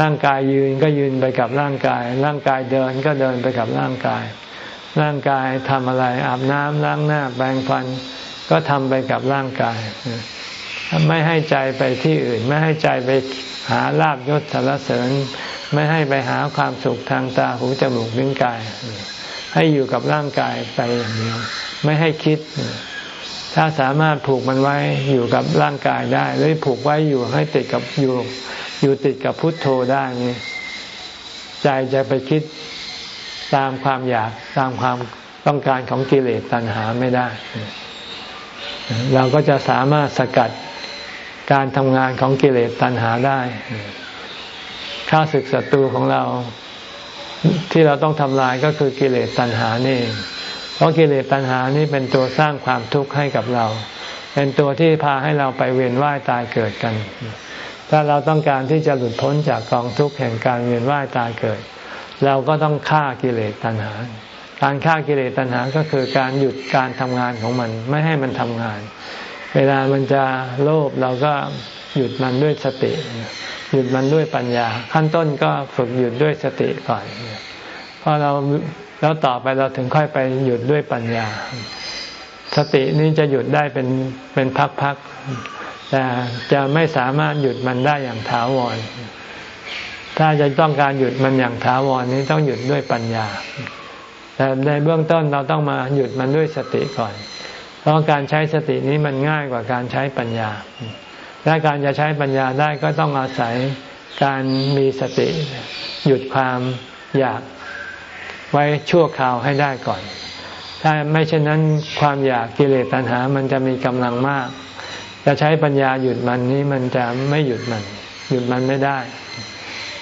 ร่างกายยืนก็ยืนไปกับร่างกาย ร่างกายเดินก็เดินไปกับร่างกาย ร่างกายทำอะไรอาบน้ำล้างหน้าแปรงฟัน ก็ทำไปกับร่างกาย ไม่ให้ใจไปที่อื่น ไม่ให้ใจไป หาลาบยศสารเสริญ ไม่ให้ไปหาความสุขทางตาหูจมูกลิ้นกาย ให้อยู่กับร่างกายไปอย่างเดียวไม่ให้คิด ถ้าสามารถผูกมันไว้อยู่กับร่างกายได้ หรือผูกไว้อยู่ให้ติดกับอยู่อยู่ติดกับพุทโธได้นี่ใจจะไปคิดตามความอยากตามความต้องการของกิเลสตัณหาไม่ได้ เราก็จะสามารถสกัด การทำงานของกิเลสตัณหาได้ข้าศึกศัตรูของเราที่เราต้องทำลายก็คือกิเลสตัณหานี่ เพราะกิเลสตัณหานี่เป็นตัวสร้างความทุกข์ให้กับเรา เป็นตัวที่พาให้เราไปเวียนว่ายตายเกิดกัน ถ้าเราต้องการที่จะหลุดพ้นจากกองทุกข์แห่งการเวียนว่ายตายเกิด เราก็ต้องฆ่ากิเลสตัณหา การฆ่ากิเลสตัณหาก็คือการหยุดการทำงานของมัน ไม่ให้มันทำงาน เวลามันจะโลภเราก็หยุดมันด้วยสติ หยุดมันด้วยปัญญา ขั้นต้นก็ฝึกหยุดด้วยสติก่อนพอเราแล้วต่อไปเราถึงค่อยไปหยุดด้วยปัญญา สตินี้จะหยุดได้เป็นเป็นพักๆแต่จะไม่สามารถหยุดมันได้อย่างถาวร ถ้าจะต้องการหยุดมันอย่างถาวรนี้ต้องหยุดด้วยปัญญาแต่ในเบื้องต้นเราต้องมาหยุดมันด้วยสติก่อน เพราะการใช้สตินี้มันง่ายกว่าการใช้ปัญญา และการจะใช้ปัญญาได้ก็ต้องอาศัยการมีสติ หยุดความอยากไว้ชั่วคราวให้ได้ก่อน ถ้าไม่เช่นนั้นความอยากกิเลสตัณหา มันจะมีกำลังมาก จะใช้ปัญญาหยุดมันนี้มันจะไม่หยุดมัน หยุดมันไม่ได้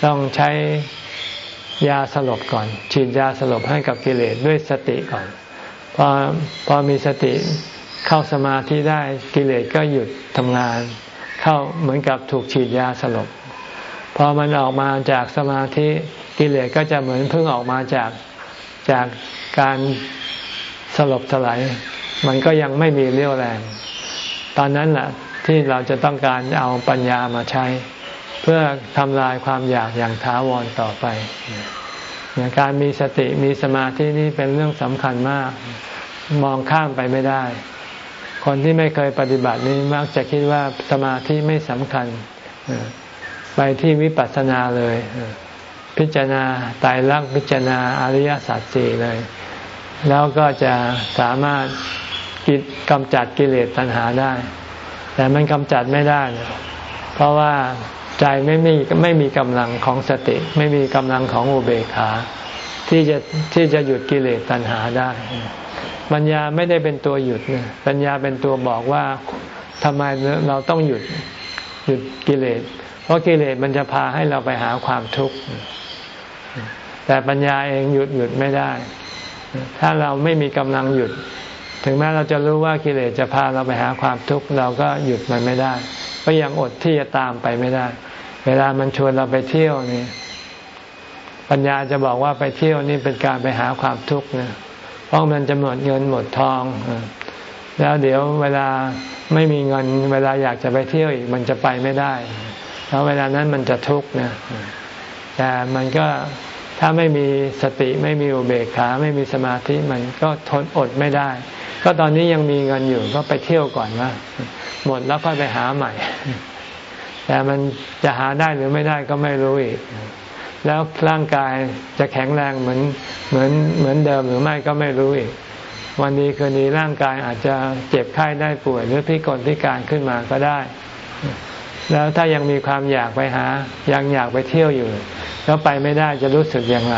ต้องใช้ยาสลบก่อน ฉีดยาสลบให้กับกิเลสด้วยสติก่อนพอพอมีสติ เข้าสมาธิได้กิเลสก็หยุดทำงาน เข้าเหมือนกับถูกฉีดยาสลบพอมันออกมาจากสมาธิกิเลสก็จะเหมือนเพิ่งออกมาจากจากการสลบสลายมันก็ยังไม่มีเรี่ยวแรง ตอนนั้นแหละที่เราจะต้องการเอาปัญญามาใช้ เพื่อทำลายความอยากอย่างท้าวรต่อไปการมีสติมีสมาธินี่เป็นเรื่องสำคัญมาก มองข้ามไปไม่ได้ คนที่ไม่เคยปฏิบัตินี้มักจะคิดว่าสมาธิไม่สำคัญ ไปที่วิปัสสนาเลย พิจารณาตายรักพิจารณาอริยสัจสี่เลย แล้วก็จะสามารถกิกำจัดกิเลสตัณหาได้ แต่มันกำจัดไม่ได้ เพราะว่าใจไม่มีไม่มีกำลังของสติ ไม่มีกำลังของอุเบกขา ที่จะที่จะหยุดกิเลสตัณหาได้ ปัญญาไม่ได้เป็นตัวหยุดปัญญาเป็นตัวบอกว่าทำไมเราต้องหยุดหยุดกิเลส เพราะกิเลสมันจะพาให้เราไปหาความทุกข์ แต่ปัญญาเองหยุดหยุดไม่ได้ ถ้าเราไม่มีกำลังหยุด ถึงแม้เราจะรู้ว่ากิเลสจะพาเราไปหาความทุกข์เราก็หยุดมันไม่ได้ ก็ยังอดที่จะตามไปไม่ได้ เวลามันชวนเราไปเที่ยวนี่ปัญญาจะบอกว่าไปเที่ยวนี่เป็นการไปหาความทุกข์นะ เพราะมันจะหมดเงินหมดทอง แล้วเดี๋ยวเวลาไม่มีเงินเวลาอยากจะไปเที่ยวอีกมันจะไปไม่ได้ แล้วเวลานั้นมันจะทุกข์นะแต่มันก็ถ้าไม่มีสติไม่มีอุเบกขาไม่มีสมาธิมันก็ทนอดไม่ได้ ก็ตอนนี้ยังมีเงินอยู่ก็ไปเที่ยวก่อนว่าหมดแล้วค่อยไปหาใหม่ แต่มันจะหาได้หรือไม่ได้ก็ไม่รู้อีก แล้วร่างกายจะแข็งแรงเหมือนเหมือนเหมือนเดิมหรือไม่ก็ไม่รู้อีก วันนี้คืนนี้ร่างกายอาจจะเจ็บไข้ได้ป่วย หรือพิกลพิการขึ้นมาก็ได้ แล้วถ้ายังมีความอยากไปหา ยังอยากไปเที่ยวอยู่ แล้วไปไม่ได้จะรู้สึกอย่างไร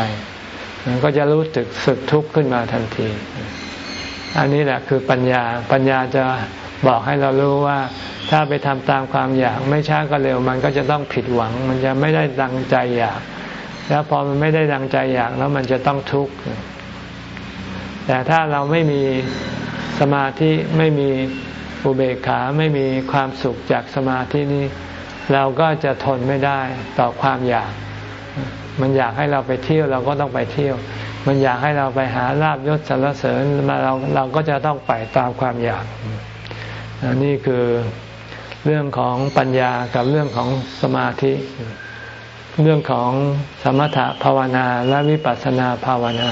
ก็จะรู้สึกสึกทุกข์ขึ้นมาทันที อันนี้แหละคือปัญญา ปัญญาจะบอกให้เรารู้ว่า ถ้าไปทำตามความอยาก ไม่ช้าก็เร็วมันก็จะต้องผิดหวัง มันจะไม่ได้ดังใจอยาก แล้วพอมันไม่ได้ดังใจอยากแล้วมันจะต้องทุกข์แต่ถ้าเราไม่มีสมาธิไม่มีอุเบกขาไม่มีความสุขจากสมาธินี้ เราก็จะทนไม่ได้ต่อความอยาก มันอยากให้เราไปเที่ยวเราก็ต้องไปเที่ยว มันอยากให้เราไปหาลาบยศสรรเสริญมาเราเราก็จะต้องไปตามความอยากนี่คือเรื่องของปัญญากับเรื่องของสมาธิ เรื่องของสมถภาวนาและวิปัสสนาภาวนา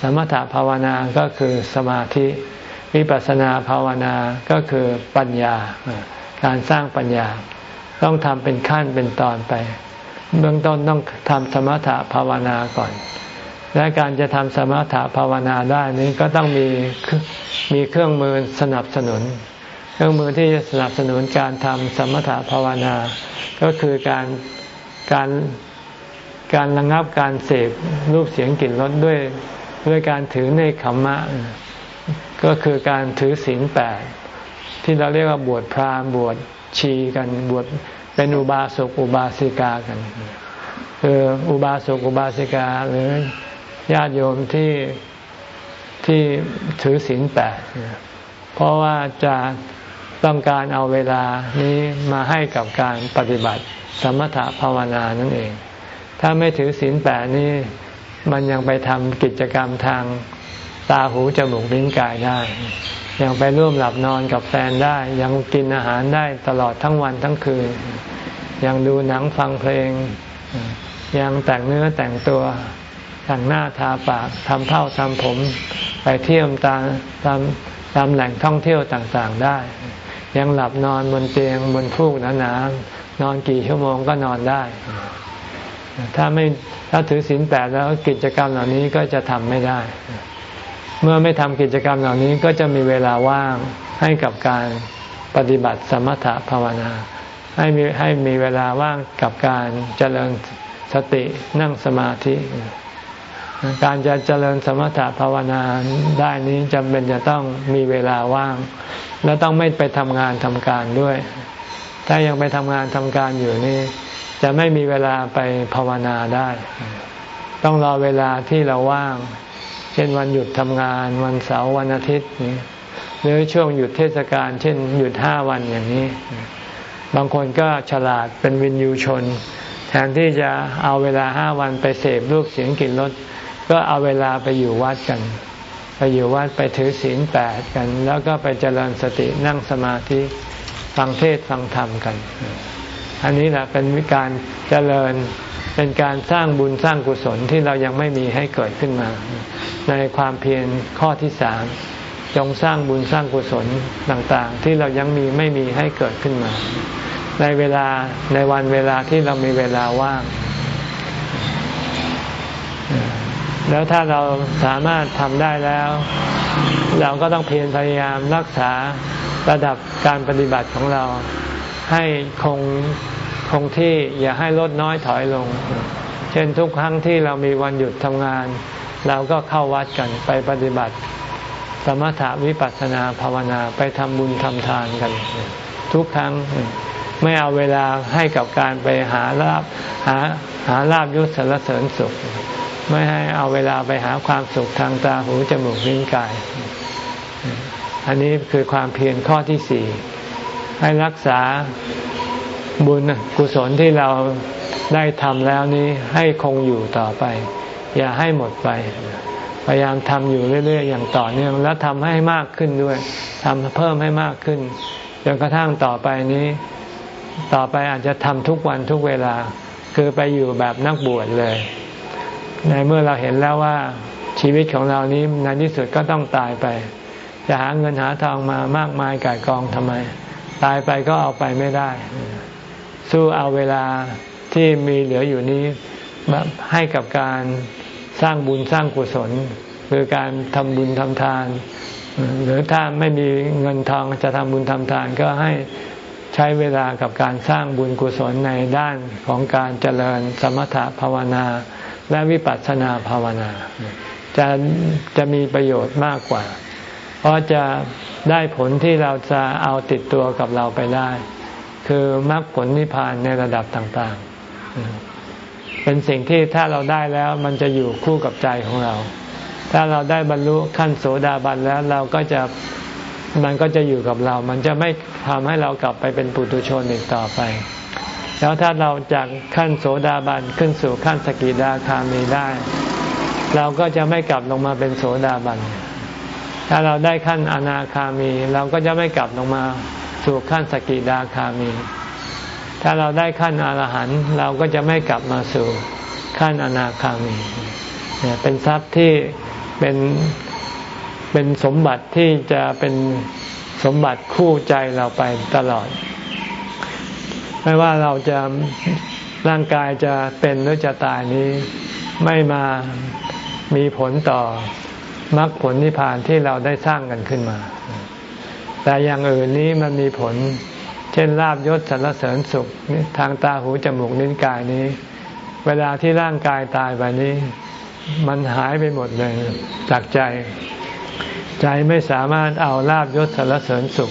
สมถภาวนาก็คือสมาธิ วิปัสสนาภาวนาก็คือปัญญา การสร้างปัญญา ต้องทำเป็นขั้นเป็นตอนไป เบื้องต้นต้องทำสมถภาวนาก่อน และการจะทำสมถภาวนาได้นี้ก็ต้องมีมีเครื่องมือสนับสนุน เครื่องมือที่จะสนับสนุนการทำสมถภาวนา ก็คือการ การการระงับการเสพรูปเสียงกลิ่นรสด้วยด้วยการถือในขมมะ ก็คือการถือศีลแปดที่เราเรียกว่าบวชพราหมณ์บวชชีกันบวชเป็นอุบาสกอุบาสิกากันคืออุบาสกอุบาสิกาหรือญาติโยมที่ที่ถือศีลแปดเพราะว่าจะ ต้องการเอาเวลานี้มาให้กับการปฏิบัติสมถภาวนานั่นเอง ถ้าไม่ถือศีลแปดนี้มันยังไปทำกิจกรรมทางตาหูจมูกลิ้นกายได้ ยังไปร่วมหลับนอนกับแฟนได้ ยังกินอาหารได้ตลอดทั้งวันทั้งคืน ยังดูหนังฟังเพลง ยังแต่งเนื้อแต่งตัวแต่งหน้าทาปากทำเท่าทำผม ไปเที่ยวตามตามตามแหล่งท่องเที่ยวต่างๆได้ ยังหลับนอนบนเตียงบนฟูกหนาๆนอนกี่ชั่วโมงก็นอนได้ ถ้าไม่ถ้าถือศีลแปดแล้วกิจกรรมเหล่านี้ก็จะทำไม่ได้ เมื่อไม่ทำกิจกรรมเหล่านี้ก็จะมีเวลาว่างให้กับการปฏิบัติสมถะภาวนา ให้มีให้มีเวลาว่างกับการเจริญสตินั่งสมาธิ การจะเจริญสมถะภาวนาได้นี้จำเป็นจะต้องมีเวลาว่าง และต้องไม่ไปทำงานทำการด้วย ถ้ายังไปทำงานทำการอยู่นี่ จะไม่มีเวลาไปภาวนาได้ ต้องรอเวลาที่เราว่าง เช่นวันหยุดทำงาน วันเสาร์วันอาทิตย์นี้หรือช่วงหยุดเทศกาลเช่นหยุดห้าวันอย่างนี้ บางคนก็ฉลาดเป็นวินยูชน แทนที่จะเอาเวลาห้าวันไปเสพรูปเสียงกลิ่นรส ก็เอาเวลาไปอยู่วัดกัน ไปอยู่วัดไปถือศีลแปดกัน แล้วก็ไปเจริญสตินั่งสมาธิฟังเทศฟังธรรมกัน อันนี้แหละเป็นวิการเจริญเป็นการสร้างบุญสร้างกุศลที่เรายังไม่มีให้เกิดขึ้นมา ในความเพียรข้อที่สามจงสร้างบุญสร้างกุศลต่างๆ ที่เรายังมีไม่มีให้เกิดขึ้นมา ในเวลาในวันเวลาที่เรามีเวลาว่าง แล้วถ้าเราสามารถทำได้แล้ว เราก็ต้องเพียรพยายามรักษาระดับการปฏิบัติของเรา ให้คงคงที่อย่าให้ลดน้อยถอยลง เช่นทุกครั้งที่เรามีวันหยุดทำงาน เราก็เข้าวัดกันไปปฏิบัติ สมถะวิปัสสนาภาวนาไปทำบุญทำทานกัน ทุกครั้งไม่เอาเวลาให้กับการไปหาลาบหาหาลาบยศสรรเสริญสุข ไม่ให้เอาเวลาไปหาความสุขทางตาหูจมูกลิ้นกาย อันนี้คือความเพียรข้อที่สี่ให้รักษาบุญกุศลที่เราได้ทำแล้วนี้ให้คงอยู่ต่อไป อย่าให้หมดไป พยายามทำอยู่เรื่อย ๆ อย่างต่อเนื่องแล้วทำให้มากขึ้นด้วยทำเพิ่มให้มากขึ้นจนกระทั่งต่อไปนี้ ต่อไปอาจจะทำทุกวันทุกเวลา คือไปอยู่แบบนักบวชเลย ในเมื่อเราเห็นแล้วว่าชีวิตของเรานี้ในที่สุดก็ต้องตายไป จะหาเงินหาทองมามากมายก่ายกองทำไม ตายไปก็เอาไปไม่ได้ สู้เอาเวลาที่มีเหลืออยู่นี้ให้กับการสร้างบุญสร้างกุศลคือการทำบุญทำทาน หรือถ้าไม่มีเงินทองจะทำบุญทำทานก็ให้ใช้เวลากับการสร้างบุญกุศลในด้านของการเจริญสมถะภาวนา และวิปัสสนาภาวนา จะจะมีประโยชน์มากกว่า เพราะจะได้ผลที่เราจะเอาติดตัวกับเราไปได้ คือมรรคผลนิพพานในระดับต่างๆ เป็นสิ่งที่ถ้าเราได้แล้วมันจะอยู่คู่กับใจของเรา ถ้าเราได้บรรลุขั้นโสดาบันแล้วเราก็จะมันก็จะอยู่กับเรา มันจะไม่ทำให้เรากลับไปเป็นปุถุชนอีกต่อไป แล้วถ้าเราจากขั้นโสดาบันขึ้นสู่ขั้นสกิดาคามีได้ เราก็จะไม่กลับลงมาเป็นโสดาบัน ถ้าเราได้ขั้นอนาคามี เราก็จะไม่กลับลงมาสู่ขั้นสกิดาคามี ถ้าเราได้ขั้นอรหันต์เราก็จะไม่กลับมาสู่ขั้นอนาคามีเนี่ยเป็นทรัพย์ที่เป็นเป็นสมบัติที่จะเป็นสมบัติคู่ใจเราไปตลอด ไม่ว่าเราจะร่างกายจะเป็นหรือจะตายนี้ ไม่มามีผลต่อมรรคผลนิพพานที่เราได้สร้างกันขึ้นมา แต่อย่างอื่นนี้มันมีผล เช่นลาบยศสรรเสริญสุขทางตาหูจมูกลิ้นกายนี้ เวลาที่ร่างกายตายไปนี้ มันหายไปหมดเลยจากใจ ใจไม่สามารถเอาลาบยศสรรเสริญสุข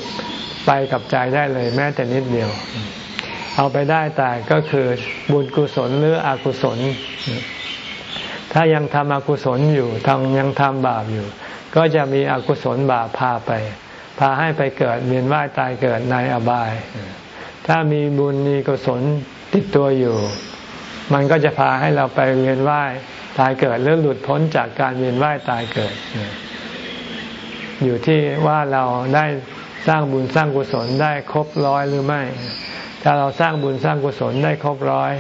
ไปกับใจได้เลยแม้แต่นิดเดียว เอาไปได้แต่ก็คือบุญกุศลหรืออกุศล ถ้ายังทำอกุศลอยู่ทำยังทำบาปอยู่ ก็จะมีอกุศลบาปพาไป พาให้ไปเกิดเวียนว่ายตายเกิดในอบาย ถ้ามีบุญมีกุศลติดตัวอยู่ มันก็จะพาให้เราไปเวียนว่ายตายเกิดหรือหลุดพ้นจากการเวียนว่ายตายเกิด อยู่ที่ว่าเราได้สร้างบุญสร้างกุศลได้ครบร้อยหรือไม่ ถ้าเราสร้างบุญสร้างกุศลได้ครบร้อย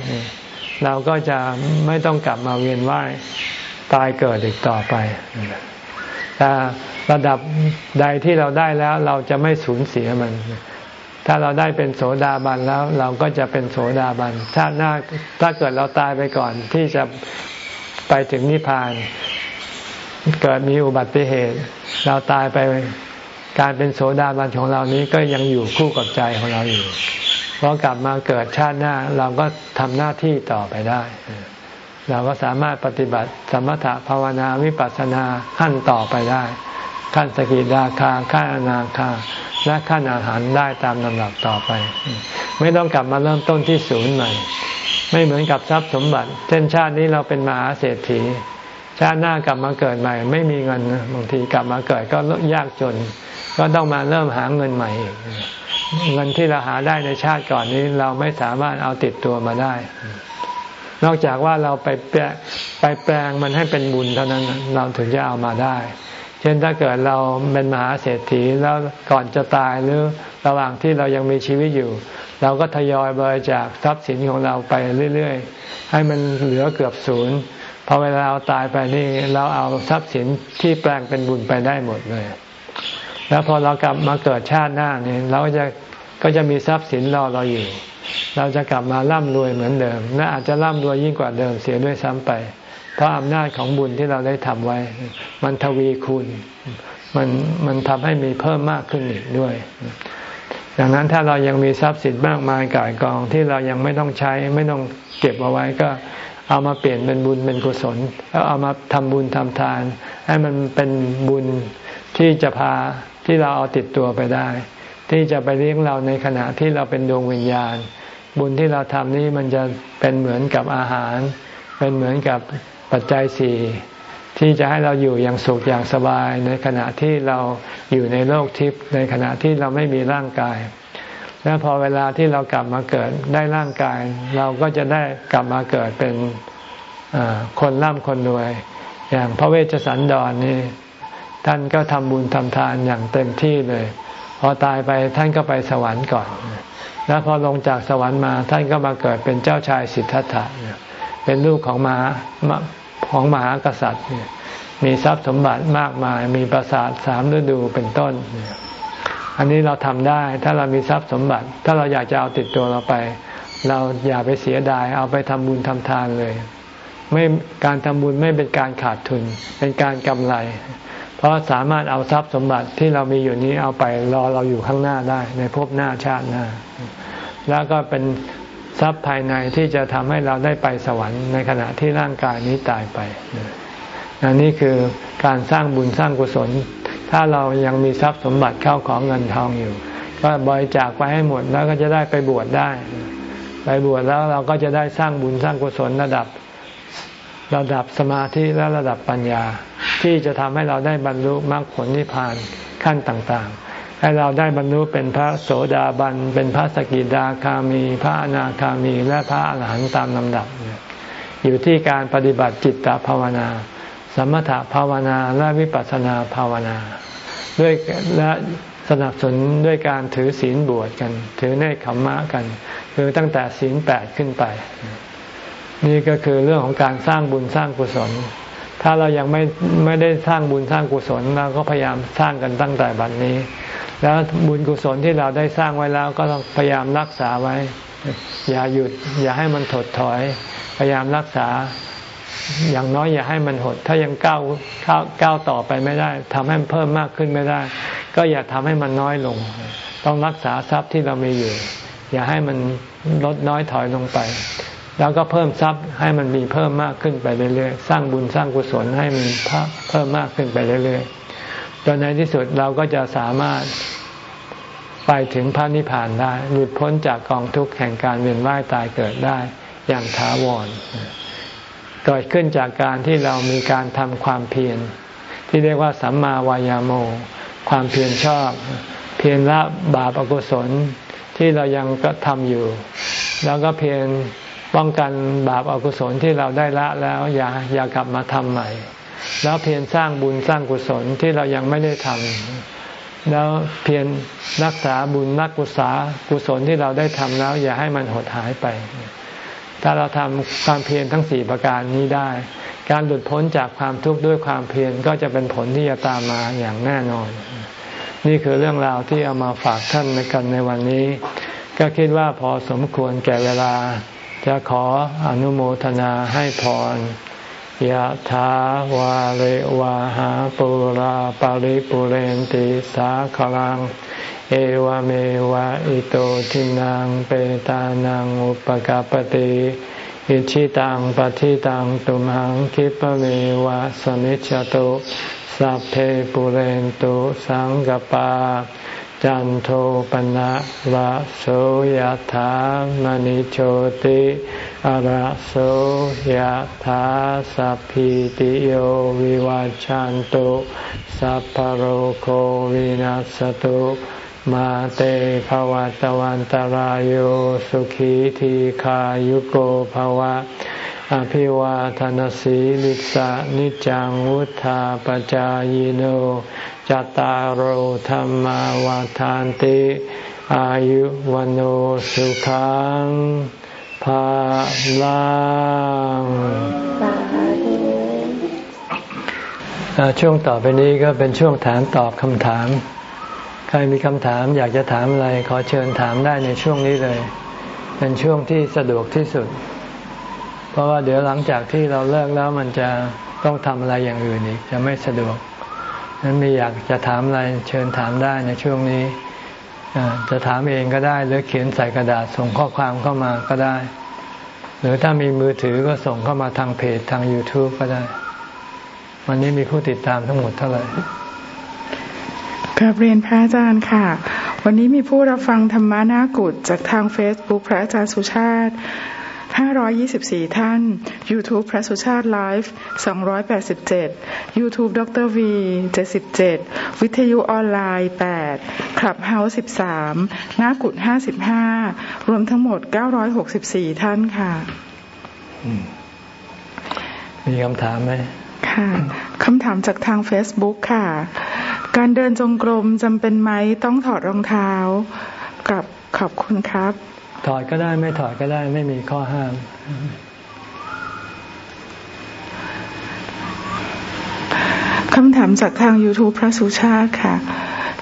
เราก็จะไม่ต้องกลับมาเวียนว่ายตายเกิดอีกต่อไปแต่ระดับใดที่เราได้แล้วเราจะไม่สูญเสียมัน ถ้าเราได้เป็นโสดาบันแล้วเราก็จะเป็นโสดาบันถ้าหน้าถ้าเกิดเราตายไปก่อนที่จะไปถึงนิพพาน เกิดมีอุบัติเหตุ เราตายไปการเป็นโสดาบันของเรานี้ก็ยังอยู่คู่กับใจของเราอยู่ พอกลับมาเกิดชาติหน้าเราก็ทำหน้าที่ต่อไปได้ เราก็สามารถปฏิบัติสมถะภาวนาวิปัสสนาขั้นต่อไปได้ ขั้นสกิดาคาขั้นอนาคาและขั้นอาหารได้ตามลำดับต่อไป ไม่ต้องกลับมาเริ่มต้นที่ศูนย์ใหม่ ไม่เหมือนกับทรัพย์สมบัติ เช่นชาตินี้เราเป็นมหาเศรษฐี ชาติหน้ากลับมาเกิดใหม่ ไม่มีเงินบางทีกลับมาเกิดก็ยากจน ก็ต้องมาเริ่มหาเงินใหม่อีก เงินที่เราหาได้ในชาติก่อนนี้ เราไม่สามารถเอาติดตัวมาได้ นอกจากว่าเราไปแปลไปแปลงมันให้เป็นบุญเท่านั้นเราถึงจะเอามาได้ เช่นถ้าเกิดเราเป็นมหาเศรษฐีแล้วก่อนจะตายหรือระหว่างที่เรายังมีชีวิตอยู่ เราก็ทยอยบริจาคทรัพย์สินของเราไปเรื่อยๆ ให้มันเหลือเกือบศูนย์พอเวลาเราตายไปนี่เราเอาทรัพย์สินที่แปลงเป็นบุญไปได้หมดเลย แล้วพอเรากลับมาเกิดชาติหน้าเนี่ยเราก็จะก็จะมีทรัพย์สินรอเราอยู่ เราจะกลับมาร่ำรวยเหมือนเดิมและอาจจะร่ำรวยยิ่งกว่าเดิมเสียด้วยซ้ำไป เพราะอำนาจของบุญที่เราได้ทำไว้ มันทวีคูณ มันมันทำให้มีเพิ่มมากขึ้นอีกด้วย ดังนั้นถ้าเรายังมีทรัพย์สินมากมายก่ายกองที่เรายังไม่ต้องใช้ไม่ต้องเก็บเอาไว้ก็เอามาเปลี่ยนเป็นบุญเป็นกุศลแล้วเอามาทำบุญทำทาน ให้มันเป็นบุญที่จะพา ที่เราเอาติดตัวไปได้ ที่จะไปเลี้ยงเราในขณะที่เราเป็นดวงวิญญาณ บุญที่เราทำนี้มันจะเป็นเหมือนกับอาหาร เป็นเหมือนกับปัจจัยสี่ที่จะให้เราอยู่อย่างสุขอย่างสบาย ในขณะที่เราอยู่ในโลกทิพย์ในขณะที่เราไม่มีร่างกาย และพอเวลาที่เรากลับมาเกิดได้ร่างกาย เราก็จะได้กลับมาเกิดเป็นคนร่ำคนรวย อย่างพระเวชสันดรนนี่ ท่านก็ทำบุญทำทานอย่างเต็มที่เลย พอตายไปท่านก็ไปสวรรค์ก่อน แล้วพอลงจากสวรรค์มาท่านก็มาเกิดเป็นเจ้าชายสิทธัตถะเป็นลูกของมหาของมหากษัตริย์ มีทรัพย์สมบัติมากมาย มีปราสาทสามฤดูเป็นต้น อันนี้เราทำได้ถ้าเรามีทรัพย์สมบัติ ถ้าเราอยากจะเอาติดตัวเราไป เราอย่าไปเสียดายเอาไปทำบุญทำทานเลย ไม่การทำบุญไม่เป็นการขาดทุน เป็นการกำไร เพราะสามารถเอาทรัพย์สมบัติที่เรามีอยู่นี้เอาไปรอเราอยู่ข้างหน้าได้ในภพหน้าชาติหน้า แล้วก็เป็นทรัพย์ภายในที่จะทำให้เราได้ไปสวรรค์ในขณะที่ร่างกายนี้ตายไปอันนี่คือการสร้างบุญสร้างกุศล ถ้าเรายังมีทรัพย์สมบัติเข้าของเงินทองอยู่ ก็บริจาคไปให้หมดแล้วก็จะได้ไปบวชได้ ไปบวชแล้วเราก็จะได้สร้างบุญสร้างกุศลระดับ ระดับสมาธิและระดับปัญญา ที่จะทำให้เราได้บรรลุมรรคผลนิพพานขั้นต่างๆ ให้เราได้บรรลุเป็นพระโสดาบัน เป็นพระสกิดาคามี พระอนาคามี และพระอรหันต์ตามลำดับ อยู่ที่การปฏิบัติจิตตภาวนา สมถภาวนาและวิปัสสนาภาวนา ด้วยและสนับสนุนด้วยการถือศีลบวชกัน ถือเนคขมมะกัน คือตั้งแต่ศีลแปดขึ้นไป นี่ก็คือเรื่องของการสร้างบุญสร้างกุศล ถ้าเรายังไม่ไม่ได้สร้างบุญสร้างกุศลเราก็พยายามสร้างกันตั้งแต่บัดนนี้ แล้วบุญกุศลที่เราได้สร้างไว้แล้วก็ต้องพยายามรักษาไว้ อย่าหยุด อย่าให้มันถดถอย พยายามรักษาอย่างน้อยอย่าให้มันหด ถ้ายังก้าวก้าวก้าวต่อไปไม่ได้ทำให้มันเพิ่มมากขึ้นไม่ได้ ก็อย่าทำให้มันน้อยลง ต้องรักษาทรัพย์ที่เรามีอยู่ อย่าให้มันลดน้อยถอยลงไป แล้วก็เพิ่มทรัพย์ให้มันมีเพิ่มมากขึ้นไปเรื่อยๆ สร้างบุญสร้างกุศลให้มันเพิ่มมากขึ้นไปเรื่อยๆ จนในที่สุดเราก็จะสามารถไปถึงพระนิพพานได้ หลุดพ้นจากกองทุกข์แห่งการเวียนว่ายตายเกิดได้อย่างถาวร เกิดขึ้นจากการที่เรามีการทำความเพียรที่เรียกว่าสัมมาวายาโม ความเพียรชอบ เพียรละบาปอกุศลที่เรายังก็ทำอยู่ แล้วก็เพียร ป้องกันบาปอากุศลที่เราได้ละแล้วอย่าอย่ากลับมาทำใหม่ แล้วเพียรสร้างบุญสร้างกุศลที่เรายังไม่ได้ทำแล้วเพียรรักษาบุญรักกุศลกุศลที่เราได้ทำแล้ว อย่าให้มันหดหายไป ถ้าเราทำความเพียรทั้งสี่ประการนี้ได้ การหลุดพ้นจากความทุกข์ด้วยความเพียรก็จะเป็นผลที่จะตามมาอย่างแน่นอน นี่คือเรื่องราวที่เอามาฝากท่านในกันในวันนี้ ก็คิดว่าพอสมควรแก่เวลา จะขออนุโมทนาให้พรยะถาวาเลวาหาปุราปาริปุเรนติสาขลัง เอวเมวะอิโตทินังเปตานังอุปกาปติอิชิตังปฏิตังตุมหังคิปเมวะสมิจจตุสัพเพปุเรนตุสังกปา จันโทปนะระโสยธามณิโชติอระโสยธาสัพพิติโยวิวัจจันตุสัพพโรโควินัสตุมาเตภวัตวันตารโยสุขีทีขายุโกภวะ อภิวาทนสีลิสะนิจังวุธาปจายโนจตารโหธรรมวาทานติ อายุวันโอสุขังภาลังช่วงต่อไปนี้ก็เป็นช่วงถามตอบคำถาม ใครมีคำถามอยากจะถามอะไร ขอเชิญถามได้ในช่วงนี้เลย เป็นช่วงที่สะดวกที่สุด ราะว่าเดี๋ยวหลังจากที่เราเลิกแล้วมันจะต้องทำอะไรอย่างอื่นอีกจะไม่สะดวกนั้นมีอยากจะถามอะไรเชิญถามได้ในช่วงนี้จะถามเองก็ได้ หรือเขียนใส่กระดาษส่งข้อความเข้ามาก็ได้ หรือถ้ามีมือถือก็ส่งเข้ามาทางเพจทาง YouTube ก็ได้ วันนี้มีผู้ติดตามทั้งหมดเท่าไหร่กราบเรียนพระอาจารย์ค่ะ วันนี้มีผู้รับฟังธรรมะหน้ากุฏิจากทางเฟซบุ๊กพระอาจารย์สุชาติ 524 ท่าน YouTube พระสุชาติไลฟ์287 YouTube ดร V 77 วิทยุออนไลน์ 8 คลับเฮาส์13 หน้ากุฏิ 55 รวมทั้งหมด 964 ท่านค่ะ มีคำถามไหมค่ะคำถามจากทาง Facebook ค่ะ การเดินจงกรมจำเป็นไหมต้องถอดรองเท้ากับขอบคุณครับ ถอดก็ได้ไม่ถอดก็ได้ไม่มีข้อห้าม คำถามจากทาง YouTube พระสุชาติค่ะ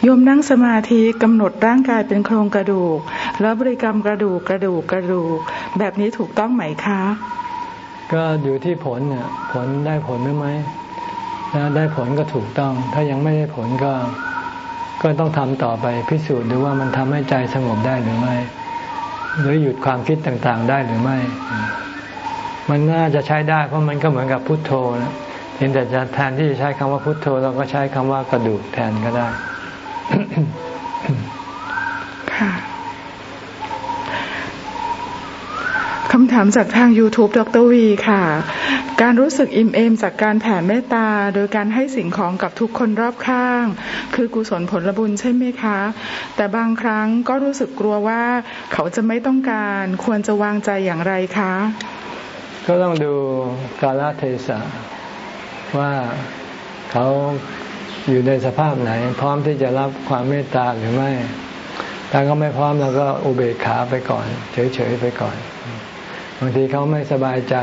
โยมนั่งสมาธิกำหนดร่างกายเป็นโครงกระดูก แล้วบริกรรมกระดูกกระดูกกระดูก แบบนี้ถูกต้องไหมคะ ก็อยู่ที่ผลเนี่ยผลได้ผลหรือไม่ถ้าได้ผลก็ถูกต้อง ถ้ายังไม่ได้ผลก็ ก็ต้องทำต่อไปพิสูจน์ดูว่ามันทำให้ใจสงบได้หรือไม่ หรือหยุดความคิดต่างๆ ได้หรือไม่ มันน่าจะใช้ได้ เพราะมันก็เหมือนกับพุทโธนะเพียงแต่จะแทนที่จะใช้คำว่าพุทโธ เราก็ใช้คำว่ากระดูกแทนก็ได้ค่ะคำถามจากทาง YouTube ดรวีค่ะ การรู้สึกอิ่มเอมจากการแผ่เมตตา โดยการให้สิ่งของกับทุกคนรอบข้าง คือกุศลผลบุญใช่ไหมคะ แต่บางครั้งก็รู้สึกกลัวว่าเขาจะไม่ต้องการควรจะวางใจอย่างไรคะ ก็ต้องดูกาลเทศะว่าเขาอยู่ในสภาพไหน พร้อมที่จะรับความเมตตาหรือไม่ ถ้าเขาไม่พร้อมเราก็อุเบกขาไปก่อน เฉยๆไปก่อนบางทีเขาไม่สบายใจ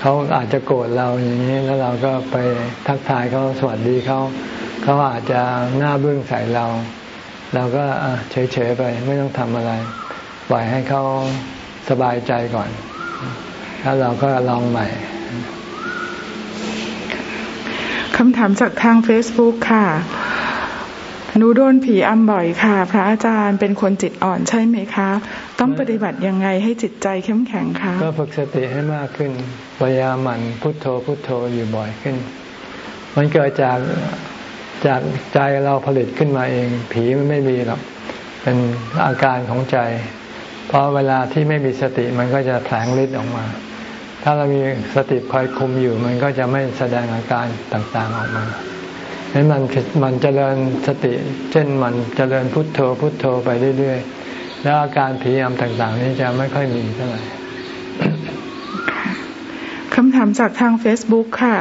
เขาอาจจะโกรธเราอย่างนี้แล้วเราก็ไปทักทายเขาสวัสดีเขาเขาอาจจะหน้าบึ้งใส่เรา เราก็เฉยๆไปไม่ต้องทำอะไร ปล่อยให้เขาสบายใจก่อน แล้วเราก็ลองใหม่คำถามจากทาง Facebook ค่ะ หนูโดนผีอำบ่อยค่ะ พระอาจารย์เป็นคนจิตอ่อนใช่ไหมคะ ต้องปฏิบัติยังไงให้จิตใจเข้มแข็งคะก็ฝึกสติให้มากขึ้นพยายามหมั่นพุทโธพุทโธอยู่บ่อยขึ้น มันเกิดจากจากใจเราผลิตขึ้นมาเอง ผีมันไม่มีหรอกเป็นอาการของใจ เพราะเวลาที่ไม่มีสติมันก็จะแผลงฤทธิ์ออกมา ถ้าเรามีสติคอยคุมอยู่ มันก็จะไม่แสดงอาการต่างๆออกมาให้มันมันเจริญสติ เช่นมันเจริญพุทโธพุทโธไปเรื่อยๆ แล้วอาการผีอำต่างๆ นี้จะไม่ค่อยมีเท่าไหร่คำถามจากทาง Facebook ค่ะ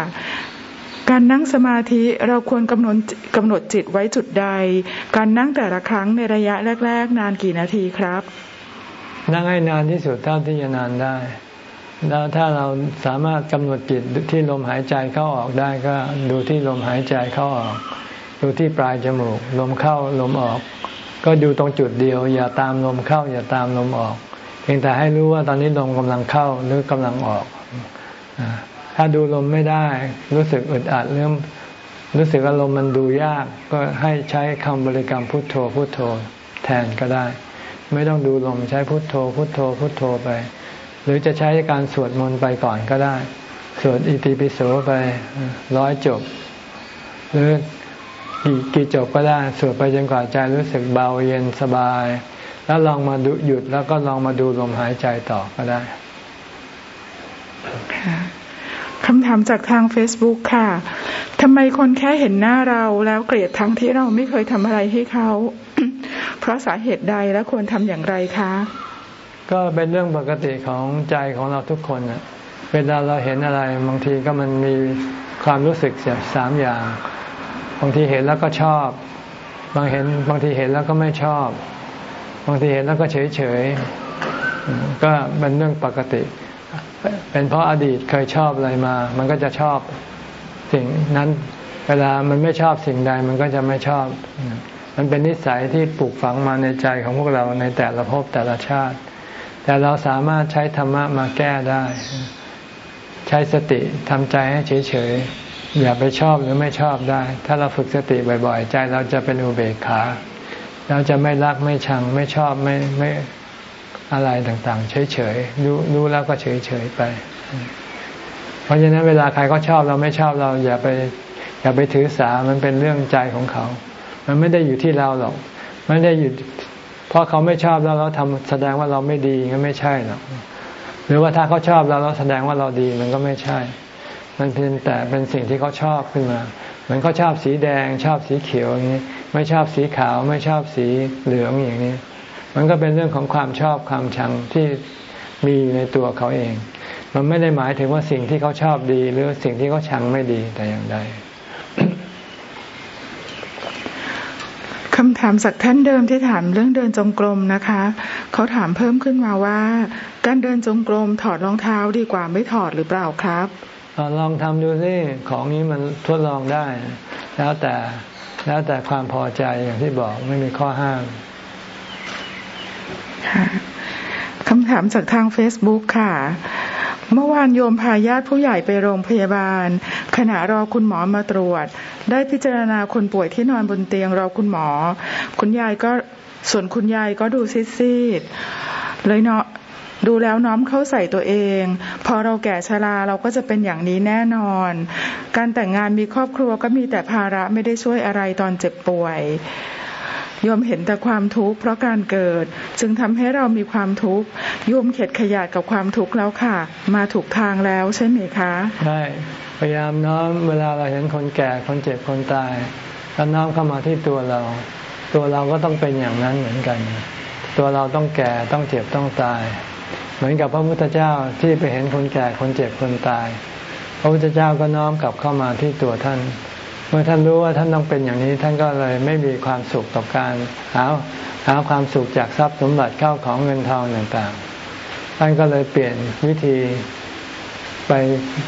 การนั่งสมาธิเราควรกำหนดกำหนดจิตไว้จุดใด การนั่งแต่ละครั้งในระยะแรก ๆ นานกี่นาทีครับ นั่งให้นานที่สุดเท่าที่จะนานได้ แล้วถ้าเราสามารถกำหนดจิตที่ลมหายใจเข้าออกได้ก็ดูที่ลมหายใจเข้าออก ดูที่ปลายจมูก ลมเข้าลมออก ก็ดูตรงจุดเดียว อย่าตามลมเข้า อย่าตามลมออก เพียงแต่ให้รู้ว่าตอนนี้ลมกำลังเข้าหรือกำลังออก ถ้าดูลมไม่ได้รู้สึกอึดอัดเรื่องรู้สึกอารมณ์มันดูยาก ก็ให้ใช้คำบริกรรมพุทโธพุทโธแทนก็ได้ ไม่ต้องดูลมใช้พุทโธ พุทโธ พุทโธไป หรือจะใช้การสวดมนต์ไปก่อนก็ได้ สวดอิติปิโสไปร้อยจบ หรือ กี่กี่จบก็ได้สวดไปจนกว่าใจรู้สึกเบาเย็นสบาย แล้วลองมาดูหยุดแล้วก็ลองมาดูลมหายใจต่อก็ได้คำถามจากทาง Facebook ค่ะทำไมคนแค่เห็นหน้าเราแล้วเกลียดทั้งที่เราไม่เคยทำอะไรให้เขา เพราะสาเหตุใดและควรทำอย่างไรคะ ก็เป็นเรื่องปกติของใจของเราทุกคนนะเวลาเราเห็นอะไรบางทีก็มันมีความรู้สึกเสียสามอย่าง บางทีเห็นแล้วก็ชอบ บางเห็นบางทีเห็นแล้วก็ไม่ชอบ บางทีเห็นแล้วก็เฉยเฉยก็เป็นเรื่องปกติ เป็นเพราะอดีตเคยชอบอะไรมา มันก็จะชอบสิ่งนั้น เวลามันไม่ชอบสิ่งใด มันก็จะไม่ชอบ มันเป็นนิสัยที่ปลูกฝังมาในใจของพวกเราในแต่ละภพแต่ละชาติ แต่เราสามารถใช้ธรรมะมาแก้ได้ ใช้สติทำใจให้เฉยๆ อย่าไปชอบหรือไม่ชอบได้ ถ้าเราฝึกสติบ่อย ๆ ใจเราจะเป็นอุเบกขาเราจะไม่รักไม่ชังไม่ชอบไม่ไม่อะไรต่างๆ เฉยๆรู้รู้แล้วก็เฉยๆไป เพราะฉะนั้นเวลาใครก็ชอบเราไม่ชอบเรา อย่าไป อย่าไปถือสามันเป็นเรื่องใจของเขา มันไม่ได้อยู่ที่เราหรอกไม่ได้อยู่เพราะเขาไม่ชอบแล้วเราทำแสดงว่าเราไม่ดีก็ไม่ใช่หรอกหรือว่าถ้าเขาชอบเราเราแสดงว่าเราดีมันก็ไม่ใช่ มันเพียงแต่เป็นสิ่งที่เขาชอบขึ้นมา เหมือนเขาชอบสีแดง ชอบสีเขียวอย่างนี้ ไม่ชอบสีขาว ไม่ชอบสีเหลืองอย่างนี้ มันก็เป็นเรื่องของความชอบความชังที่มีอยู่ในตัวเขาเอง มันไม่ได้หมายถึงว่าสิ่งที่เขาชอบดี หรือสิ่งที่เขาชังไม่ดีแต่อย่างใดคำถามจากท่านเดิมที่ถามเรื่องเดินจงกรมนะคะ เขาถามเพิ่มขึ้นมาว่า การเดินจงกรมถอดรองเท้าดีกว่าไม่ถอดหรือเปล่าครับ ลองทำดูสิของนี้มันทดลองได้ แล้วแต่แล้วแต่ความพอใจอย่างที่บอกไม่มีข้อห้ามคำถามจากทางเฟซบุ๊กค่ะ เมื่อวานโยมพาญาติผู้ใหญ่ไปโรงพยาบาล ขณะรอคุณหมอมาตรวจ ได้พิจารณาคนป่วยที่นอนบนเตียงรอคุณหมอ คุณยายก็ส่วนคุณยายก็ดูซีดๆเลยเนาะ ดูแล้วน้อมเข้าใส่ตัวเอง พอเราแก่ชราเราก็จะเป็นอย่างนี้แน่นอน การแต่งงานมีครอบครัวก็มีแต่ภาระไม่ได้ช่วยอะไรตอนเจ็บป่วยโยมเห็นแต่ความทุกข์เพราะการเกิด จึงทำให้เรามีความทุกข์โยมเข็ดขยาดกับความทุกข์แล้วค่ะ มาถูกทางแล้วใช่ไหมคะใช่พยายามน้อมเวลาเราเห็นคนแก่คนเจ็บคนตายแล้วน้อมเข้ามาที่ตัวเรา ตัวเราก็ต้องเป็นอย่างนั้นเหมือนกัน ตัวเราต้องแก่ต้องเจ็บต้องตาย เหมือนกับพระพุทธเจ้าที่ไปเห็นคนแก่คนเจ็บคนตาย พระพุทธเจ้าก็น้อมกลับเข้ามาที่ตัวท่าน เมื่อท่านรู้ว่าท่านต้องเป็นอย่างนี้ ท่านก็เลยไม่มีความสุขกับการหาหาความสุขจากทรัพย์สมบัติเข้าของเงินทองต่างๆ ท่านก็เลยเปลี่ยนวิธีไป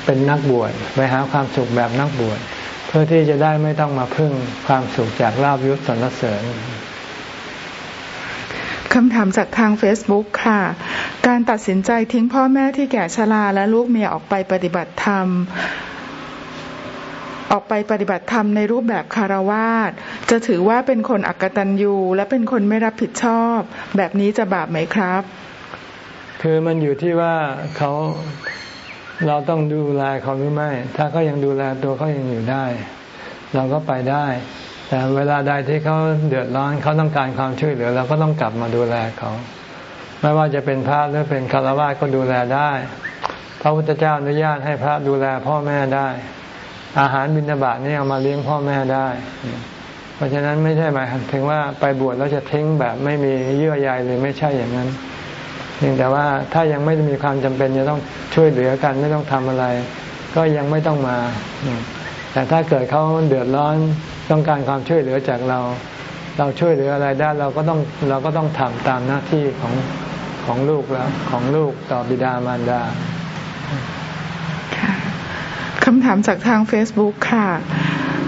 เป็นนักบวชไปหาความสุขแบบนักบวชเพื่อที่จะได้ไม่ต้องมาพึ่งความสุขจากลาบยศสรรเสริญ คำถามจากทาง Facebook ค่ะ การตัดสินใจทิ้งพ่อแม่ที่แก่ชราและลูกเมียออกไปปฏิบัติธรรม ออกไปปฏิบัติธรรมในรูปแบบคารวาสจะถือว่าเป็นคนอักตันยูและเป็นคนไม่รับผิดชอบ แบบนี้จะบาปไหมครับ คือมันอยู่ที่ว่าเขาเราต้องดูแลเขาหรือไม่ ถ้าเขายังดูแลตัวเขายังอยู่ได้ เราก็ไปได้ แต่เวลาใดที่เขาเดือดร้อนเขาต้องการความช่วยเหลือเราก็ต้องกลับมาดูแลเขาไม่ว่าจะเป็นพระหรือเป็นคารวะก็ดูแลได้ พระพุทธเจ้าอนุญาตให้พระดูแลพ่อแม่ได้ อาหารบิณฑบาตนี่เอามาเลี้ยงพ่อแม่ได้ เพราะฉะนั้นไม่ใช่หมายถึงว่าไปบวชแล้วจะทิ้งแบบไม่มีเยื่อใยเลยไม่ใช่อย่างนั้นเพียงแต่ว่าถ้ายังไม่มีความจำเป็นจะต้องช่วยเหลือกันไม่ต้องทำอะไร ก็ยังไม่ต้องมา แต่ถ้าเกิดเขาเดือดร้อน ต้องการความช่วยเหลือจากเรา เราช่วยเหลืออะไรได้เราก็ต้องเราก็ต้องทำตามหน้าที่ของของลูกแล้วของลูกต่อบิดามารดาคำถามจากทาง Facebook ค่ะ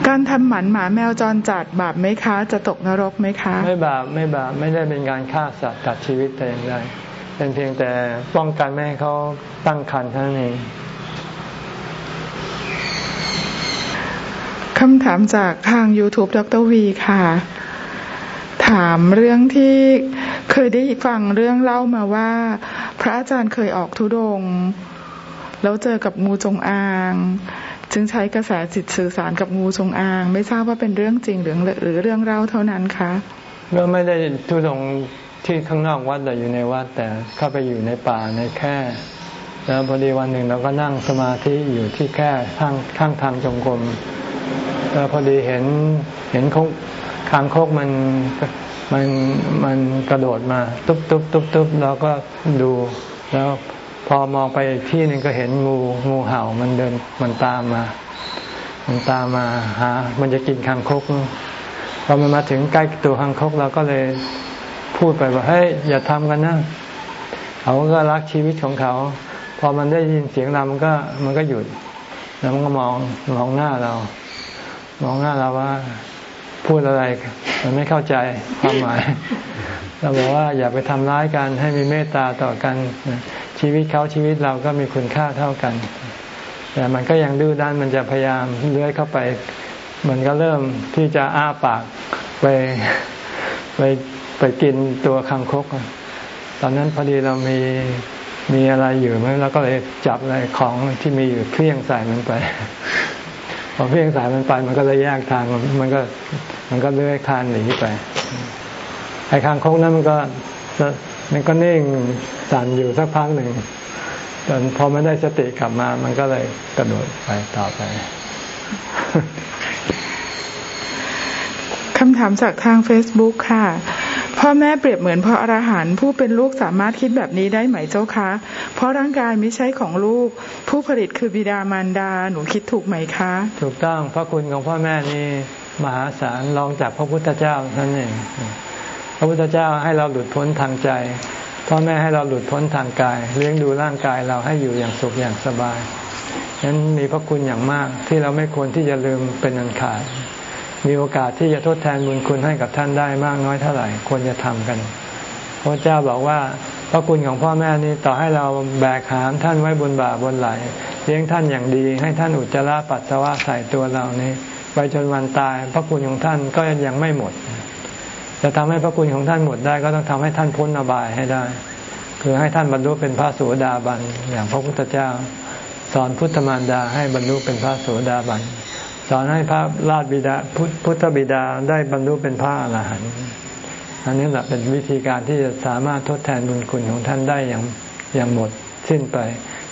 การทำหมันหมาแมวจรจัดบาปไหมคะ จะตกนรกไหมคะ ไม่บาปไม่บาปไม่ได้เป็นการฆ่าสัตว์ตัดชีวิตแต่อย่างใดเป็นเพียงแต่ป้องกันไม่ให้เขาตั้งครรภ์เท่านั้นเอง คำถามจากทาง YouTube ดรวีค่ะ ถามเรื่องที่เคยได้ฟังเรื่องเล่ามาว่า พระอาจารย์เคยออกทุดง แล้วเจอกับงูจงอาง จึงใช้กระแสจิตสื่อสารกับงูจงอาง ไม่ทราบว่าเป็นเรื่องจริงหรือหรือเรื่องเล่าเท่านั้นคะก็ไม่ได้ทุดงที่ข้างนอกวัดแต่อยู่ในวัด แต่เข้าไปอยู่ในป่าในแค่แล้วพอดีวันหนึ่งเราก็นั่งสมาธิอยู่ที่แค่ข้างข้างทางจงกรม แล้วพอดีเห็นเห็นคงคางคกมันมันมันกระโดดมาตุ๊บตุ๊บตุ๊บตุ๊บเราก็ดูแล้วพอมองไปอีกที่หนึ่งก็เห็นงูงูเห่ามันเดินมันตามมา มันตามมาหา มันจะกินคางคกพอมันมาถึงใกล้ตัวคางคกเราก็เลยพูดไปว่าเฮ้ยอย่าทำกันนะเขาก็รักชีวิตของเขา พอมันได้ยินเสียงเรามันก็มันก็หยุดแล้วมันก็มองมองหน้าเรา มองหน้าเราว่าพูดอะไรมันไม่เข้าใจความหมาย เราบอกว่าอย่าไปทำร้ายกันให้มีเมตตาต่อกัน ชีวิตเขาชีวิตเราก็มีคุณค่าเท่ากัน แต่มันก็ยังดื้อด้านมันจะพยายามเลื้อยเข้าไป มันก็เริ่มที่จะอ้าปากไปไปไปกินตัวคังคก ตอนนั้นพอดีเรามีมีอะไรอยู่ไหมเราก็เลยจับอะไรของที่มีอยู่เคลี้ยงใส่มันไป พอเคลี้ยงใส่มันไปมันก็เลยแยกทางมันก็มันก็เลื้อยคานหนีไปไอ้คางคกนั้นมันก็มันก็นิ่งสั่นอยู่สักพักหนึ่งจนพอไม่ได้สติกลับมา มันก็เลยกระโดดไปต่อไปคำถามจากทาง Facebook ค่ะ พ่อแม่เปรียบเหมือนพ่ออรหันต์ผู้เป็นลูกสามารถคิดแบบนี้ได้ไหมเจ้าคะ เพราะร่างกายไม่ใช่ของลูก ผู้ผลิตคือบิดามารดาหนูคิดถูกไหมคะ ถูกต้องพระคุณของพ่อแม่นี่มหาศาลรองจากพระพุทธเจ้านั่นเองพระพุทธเจ้าให้เราหลุดพ้นทางใจพ่อแม่ให้เราหลุดพ้นทางกาย เลี้ยงดูร่างกายเราให้อยู่อย่างสุขอย่างสบายฉะนั้นมีพระคุณอย่างมากที่เราไม่ควรที่จะลืมเป็นอันขาด มีโอกาสที่จะทดแทนบุญคุณให้กับท่านได้มากน้อยเท่าไหร่ควรจะทำกันพระเจ้าบอกว่าพระคุณของพ่อแม่นี้ต่อให้เราแบกหามท่านไว้บนบ่าบนไหลเลี้ยงท่านอย่างดี ให้ท่านอุจจาระปัสสาวะใส่ตัวเรานี้ไปจนวันตาย พระคุณของท่านก็ยังไม่หมด จะทำให้พระคุณของท่านหมดได้ ก็ต้องทำให้ท่านพ้นอบายให้ได้ คือให้ท่านบรรลุเป็นพระโสดาบันอย่างพระพุทธเจ้า สอนพุทธมารดาให้บรรลุเป็นพระโสดาบัน สอนให้พระราชบิดาพุทธบิดาได้บรรลุเป็นพระอรหันต์อันนี้แหละเป็นวิธีการที่จะสามารถทดแทนบุญคุณของท่านได้อย่างอย่างหมดสิ้นไป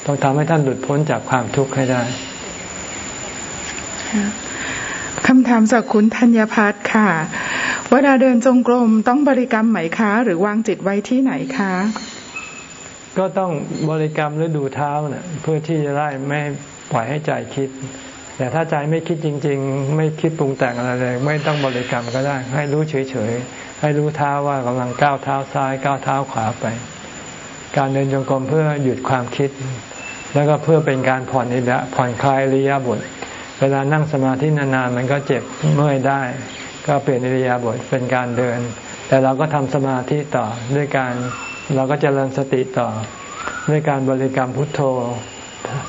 ต้องทำให้ท่านหลุดพ้นจากความทุกข์ให้ได้คำถามจากคุณธัญพัฒน์ค่ะ เวลาเดินจงกรมต้องบริกรรมไหมคะ หรือวางจิตไว้ที่ไหนคะ ก็ต้องบริกรรมหรือดูเท้าเนะ่ยเพื่อที่จะได้ไม่ปล่อยให้ใจคิด แต่ถ้าใจไม่คิดจริง ๆ ไม่คิดปรุงแต่งอะไรเลย ไม่ต้องบริกรรมก็ได้ ให้รู้เฉยๆ ให้รู้เท้าว่ากำลังก้าวเท้าซ้ายก้าวเท้าขวาไป การเดินจงกรมเพื่อหยุดความคิด แล้วก็เพื่อเป็นการผ่อนอิระผ่อนคลายริยาบทเวลานั่งสมาธินานๆมันก็เจ็บเมื่อยได้ ก็เปลี่ยนอิริยาบถเป็นการเดิน แต่เราก็ทำสมาธิต่อด้วยการเราก็จเจริญสติต่อ ด้วยการบริกรรมพุทโธ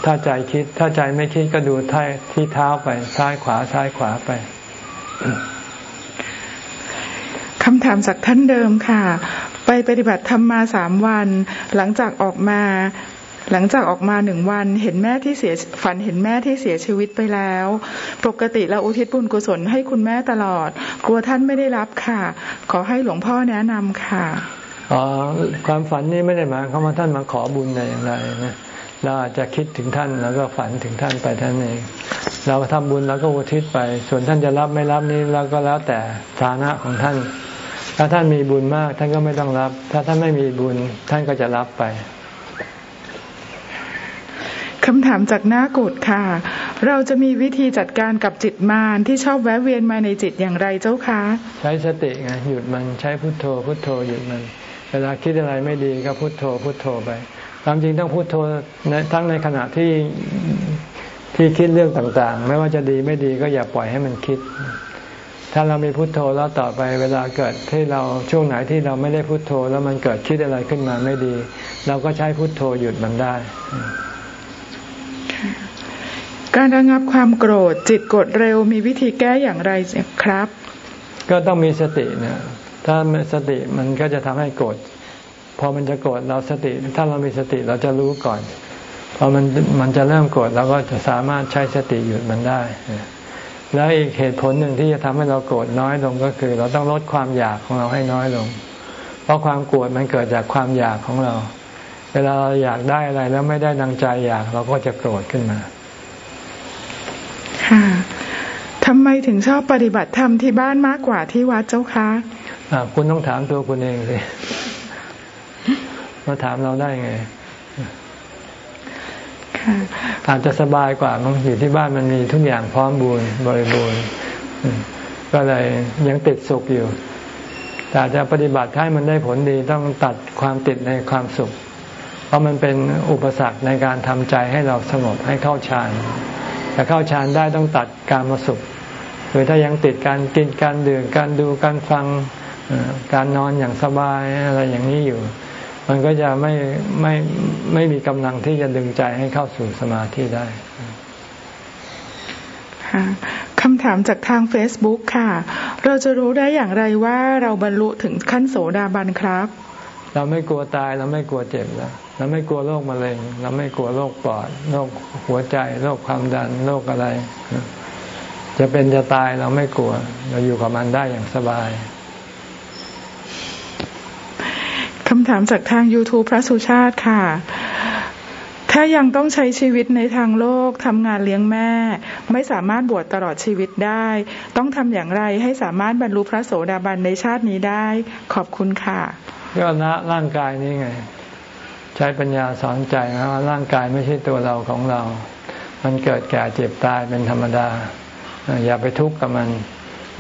ถ้าใจคิด ถ้าใจไม่คิดก็ดูท่ที่เท้าไปซ้ายขวาซ้ายขวาไปคำถามจากท่านเดิมค่ะ ไปปฏิบัติธรรมมาสามวัน หลังจากออกมา หลังจากออกมาหนึ่งวัน เห็นแม่ที่เสียฝันเห็นแม่ที่เสียชีวิตไปแล้ว ปกติเราอุทิศบุญกุศลให้คุณแม่ตลอด กลัวท่านไม่ได้รับค่ะ ขอให้หลวงพ่อแนะนำค่ะอ๋อความฝันนี้ไม่ได้หมายความว่าท่านมาขอบุญอะไรอย่างไรนะ เราอาจจะคิดถึงท่านแล้วก็ฝันถึงท่านไปท่านเอง เราทำบุญแล้วก็อุทิศไป ส่วนท่านจะรับไม่รับนี้เราก็แล้วแต่ฐานะของท่าน ถ้าท่านมีบุญมากท่านก็ไม่ต้องรับ ถ้าท่านไม่มีบุญท่านก็จะรับไปคำถามจากหน้ากุดค่ะ เราจะมีวิธีจัดการกับจิตมารที่ชอบแวะเวียนมาในจิตอย่างไรเจ้าคะ ใช้สติไงหยุดมันใช้พุทโธพุทโธหยุดมัน เวลาคิดอะไรไม่ดีก็พุทโธพุทโธไป ความจริงต้องพุทโธทั้งในขณะที่ที่คิดเรื่องต่าง ๆ ไม่ว่าจะดีไม่ดีก็อย่าปล่อยให้มันคิด ถ้าเรามีพุทโธแล้วต่อไปเวลาเกิดที่เราช่วงไหนที่เราไม่ได้พุทโธ แล้วมันเกิดคิดอะไรขึ้นมาไม่ดี เราก็ใช้พุทโธหยุดมันได้ การระงับความโกรธจิตกดเร็วมีวิธีแก้อย่างไรครับ ก็ต้องมีสตินะถ้าสติมันก็จะทำให้โกรธ พอมันจะโกรธเราสติ ถ้าเรามีสติเราจะรู้ก่อนพอมันมันจะเริ่มโกรธเราก็จะสามารถใช้สติหยุดมันได้ แล้วอีกเหตุผลหนึ่งที่จะทำให้เราโกรธน้อยลงก็คือ เราต้องลดความอยากของเราให้น้อยลง เพราะความโกรธมันเกิดจากความอยากของเรา เวลาเราอยากได้อะไรแล้วไม่ได้ดังใจอยากเราก็จะโกรธขึ้นมาค่ะทำไมถึงชอบปฏิบัติธรรมที่บ้านมากกว่าที่วัดเจ้าคะะคุณต้องถามตัวคุณเองสิ มาถามเราได้ไงอาจจะสบายกว่ามันอยู่ที่บ้านมันมีทุกอย่างพร้อมบูรณ์บริบูรณ์ก็เลยยังติดสุขอยู่แต่จะปฏิบัติให้มันได้ผลดีต้องตัดความติดในความสุข เพราะมันเป็นอุปสรรคในการทำใจให้เราสงบให้เข้าฌานจะเข้าฌานได้ต้องตัดการมาสุขหรือถ้ายังติดการกินการดื่มการดูการฟังการนอนอย่างสบายอะไรอย่างนี้อยู่ มันก็จะไม่ไม่ไม่มีกำลังที่จะดึงใจให้เข้าสู่สมาธิได้คำถามจากทาง Facebook ค่ะ เราจะรู้ได้อย่างไรว่าเราบรรลุถึงขั้นโสดาบันครับ เราไม่กลัวตายเราไม่กลัวเจ็บแล้วเราไม่กลัวโรคมะเร็ง เราไม่กลัวโรคปอดโรคหัวใจโรคความดันโรคอะไร จะเป็นจะตายเราไม่กลัว เราอยู่กับมันได้อย่างสบายคำถามจากทาง YouTube พระสุชาติค่ะ ถ้ายังต้องใช้ชีวิตในทางโลกทำงานเลี้ยงแม่ ไม่สามารถบวชตลอดชีวิตได้ ต้องทำอย่างไรให้สามารถบรรลุพระโสดาบันในชาตินี้ได้ ขอบคุณค่ะก็ละร่างกายนี้ไง ใช้ปัญญาสอนใจนะว่าร่างกายไม่ใช่ตัวเราของเรา มันเกิดแก่เจ็บตายเป็นธรรมดา อย่าไปทุกข์กับมัน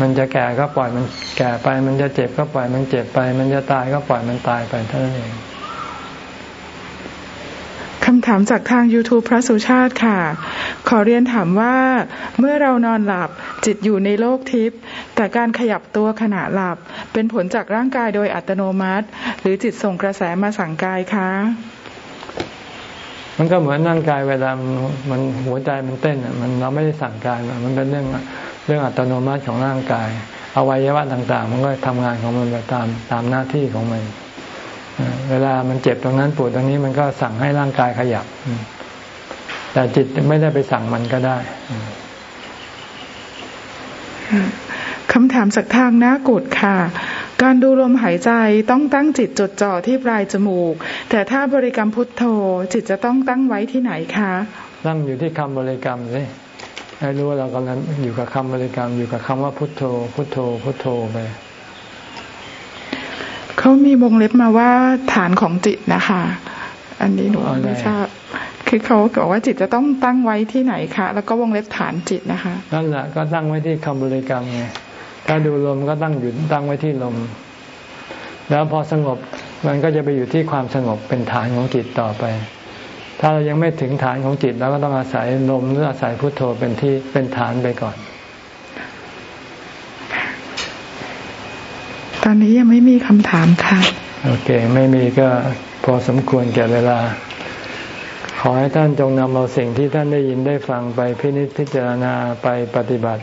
มันจะแก่ก็ปล่อยมันแก่ไป มันจะเจ็บก็ปล่อยมันเจ็บไป มันจะตายก็ปล่อยมันตายไปเท่านั้นเองคำถามจากทาง YouTube พระสุชาติค่ะ ขอเรียนถามว่า เมื่อเรานอนหลับจิตอยู่ในโลกทิพย์แต่การขยับตัวขณะหลับ เป็นผลจากร่างกายโดยอัตโนมัติ หรือจิตส่งกระแสมาสั่งกายคะ มันก็เหมือนร่างกายเวลามันหัวใจมันเต้นมันเราไม่ได้สั่งการมันเป็นเรื่องเรื่องอัตโนมัติของร่างกายอวัยวะต่าง ๆ มันก็ทำงานของมันไปตามตามหน้าที่ของมัน เวลามันเจ็บตรงนั้นปวดตรงนี้มันก็สั่งให้ร่างกายขยับ แต่จิตไม่ได้ไปสั่งมันก็ได้คำถามสักทางหน้ากุดค่ะ การดูลมหายใจต้องตั้งจิตจดจ่อที่ปลายจมูก แต่ถ้าบริกรรมพุทโธ จิตจะต้องตั้งไว้ที่ไหนคะตั้งอยู่ที่คำบริกรรมสิให้รู้ว่าเรากำลังอยู่กับคำบริกรรม อยู่กับคำว่าพุทโธ พุทโธ พุทโธไปเขามีวงเล็บมาว่าฐานของจิตนะคะ อันนี้หนูไม่ทราบคือเขาบอกว่าจิตจะต้องตั้งไว้ที่ไหนคะ แล้วก็วงเล็บฐานจิตนะคะ นั่นแหละก็ตั้งไว้ที่คำบริกรรมไง ถ้าดูลมก็ตั้งอยู่ตั้งไว้ที่ลม แล้วพอสงบมันก็จะไปอยู่ที่ความสงบเป็นฐานของจิตต่อไป ถ้าเรายังไม่ถึงฐานของจิตเราก็ต้องอาศัยลมหรืออาศัยพุทโธเป็นที่เป็นฐานไปก่อนอนนี้ยังไม่มีคำถามค่ะ โอเค ไม่มีก็พอสมควรแก่เวลา ขอให้ท่านจงนำเอาสิ่งที่ท่านได้ยินได้ฟังไปพินิจพิจารณาไปปฏิบัติ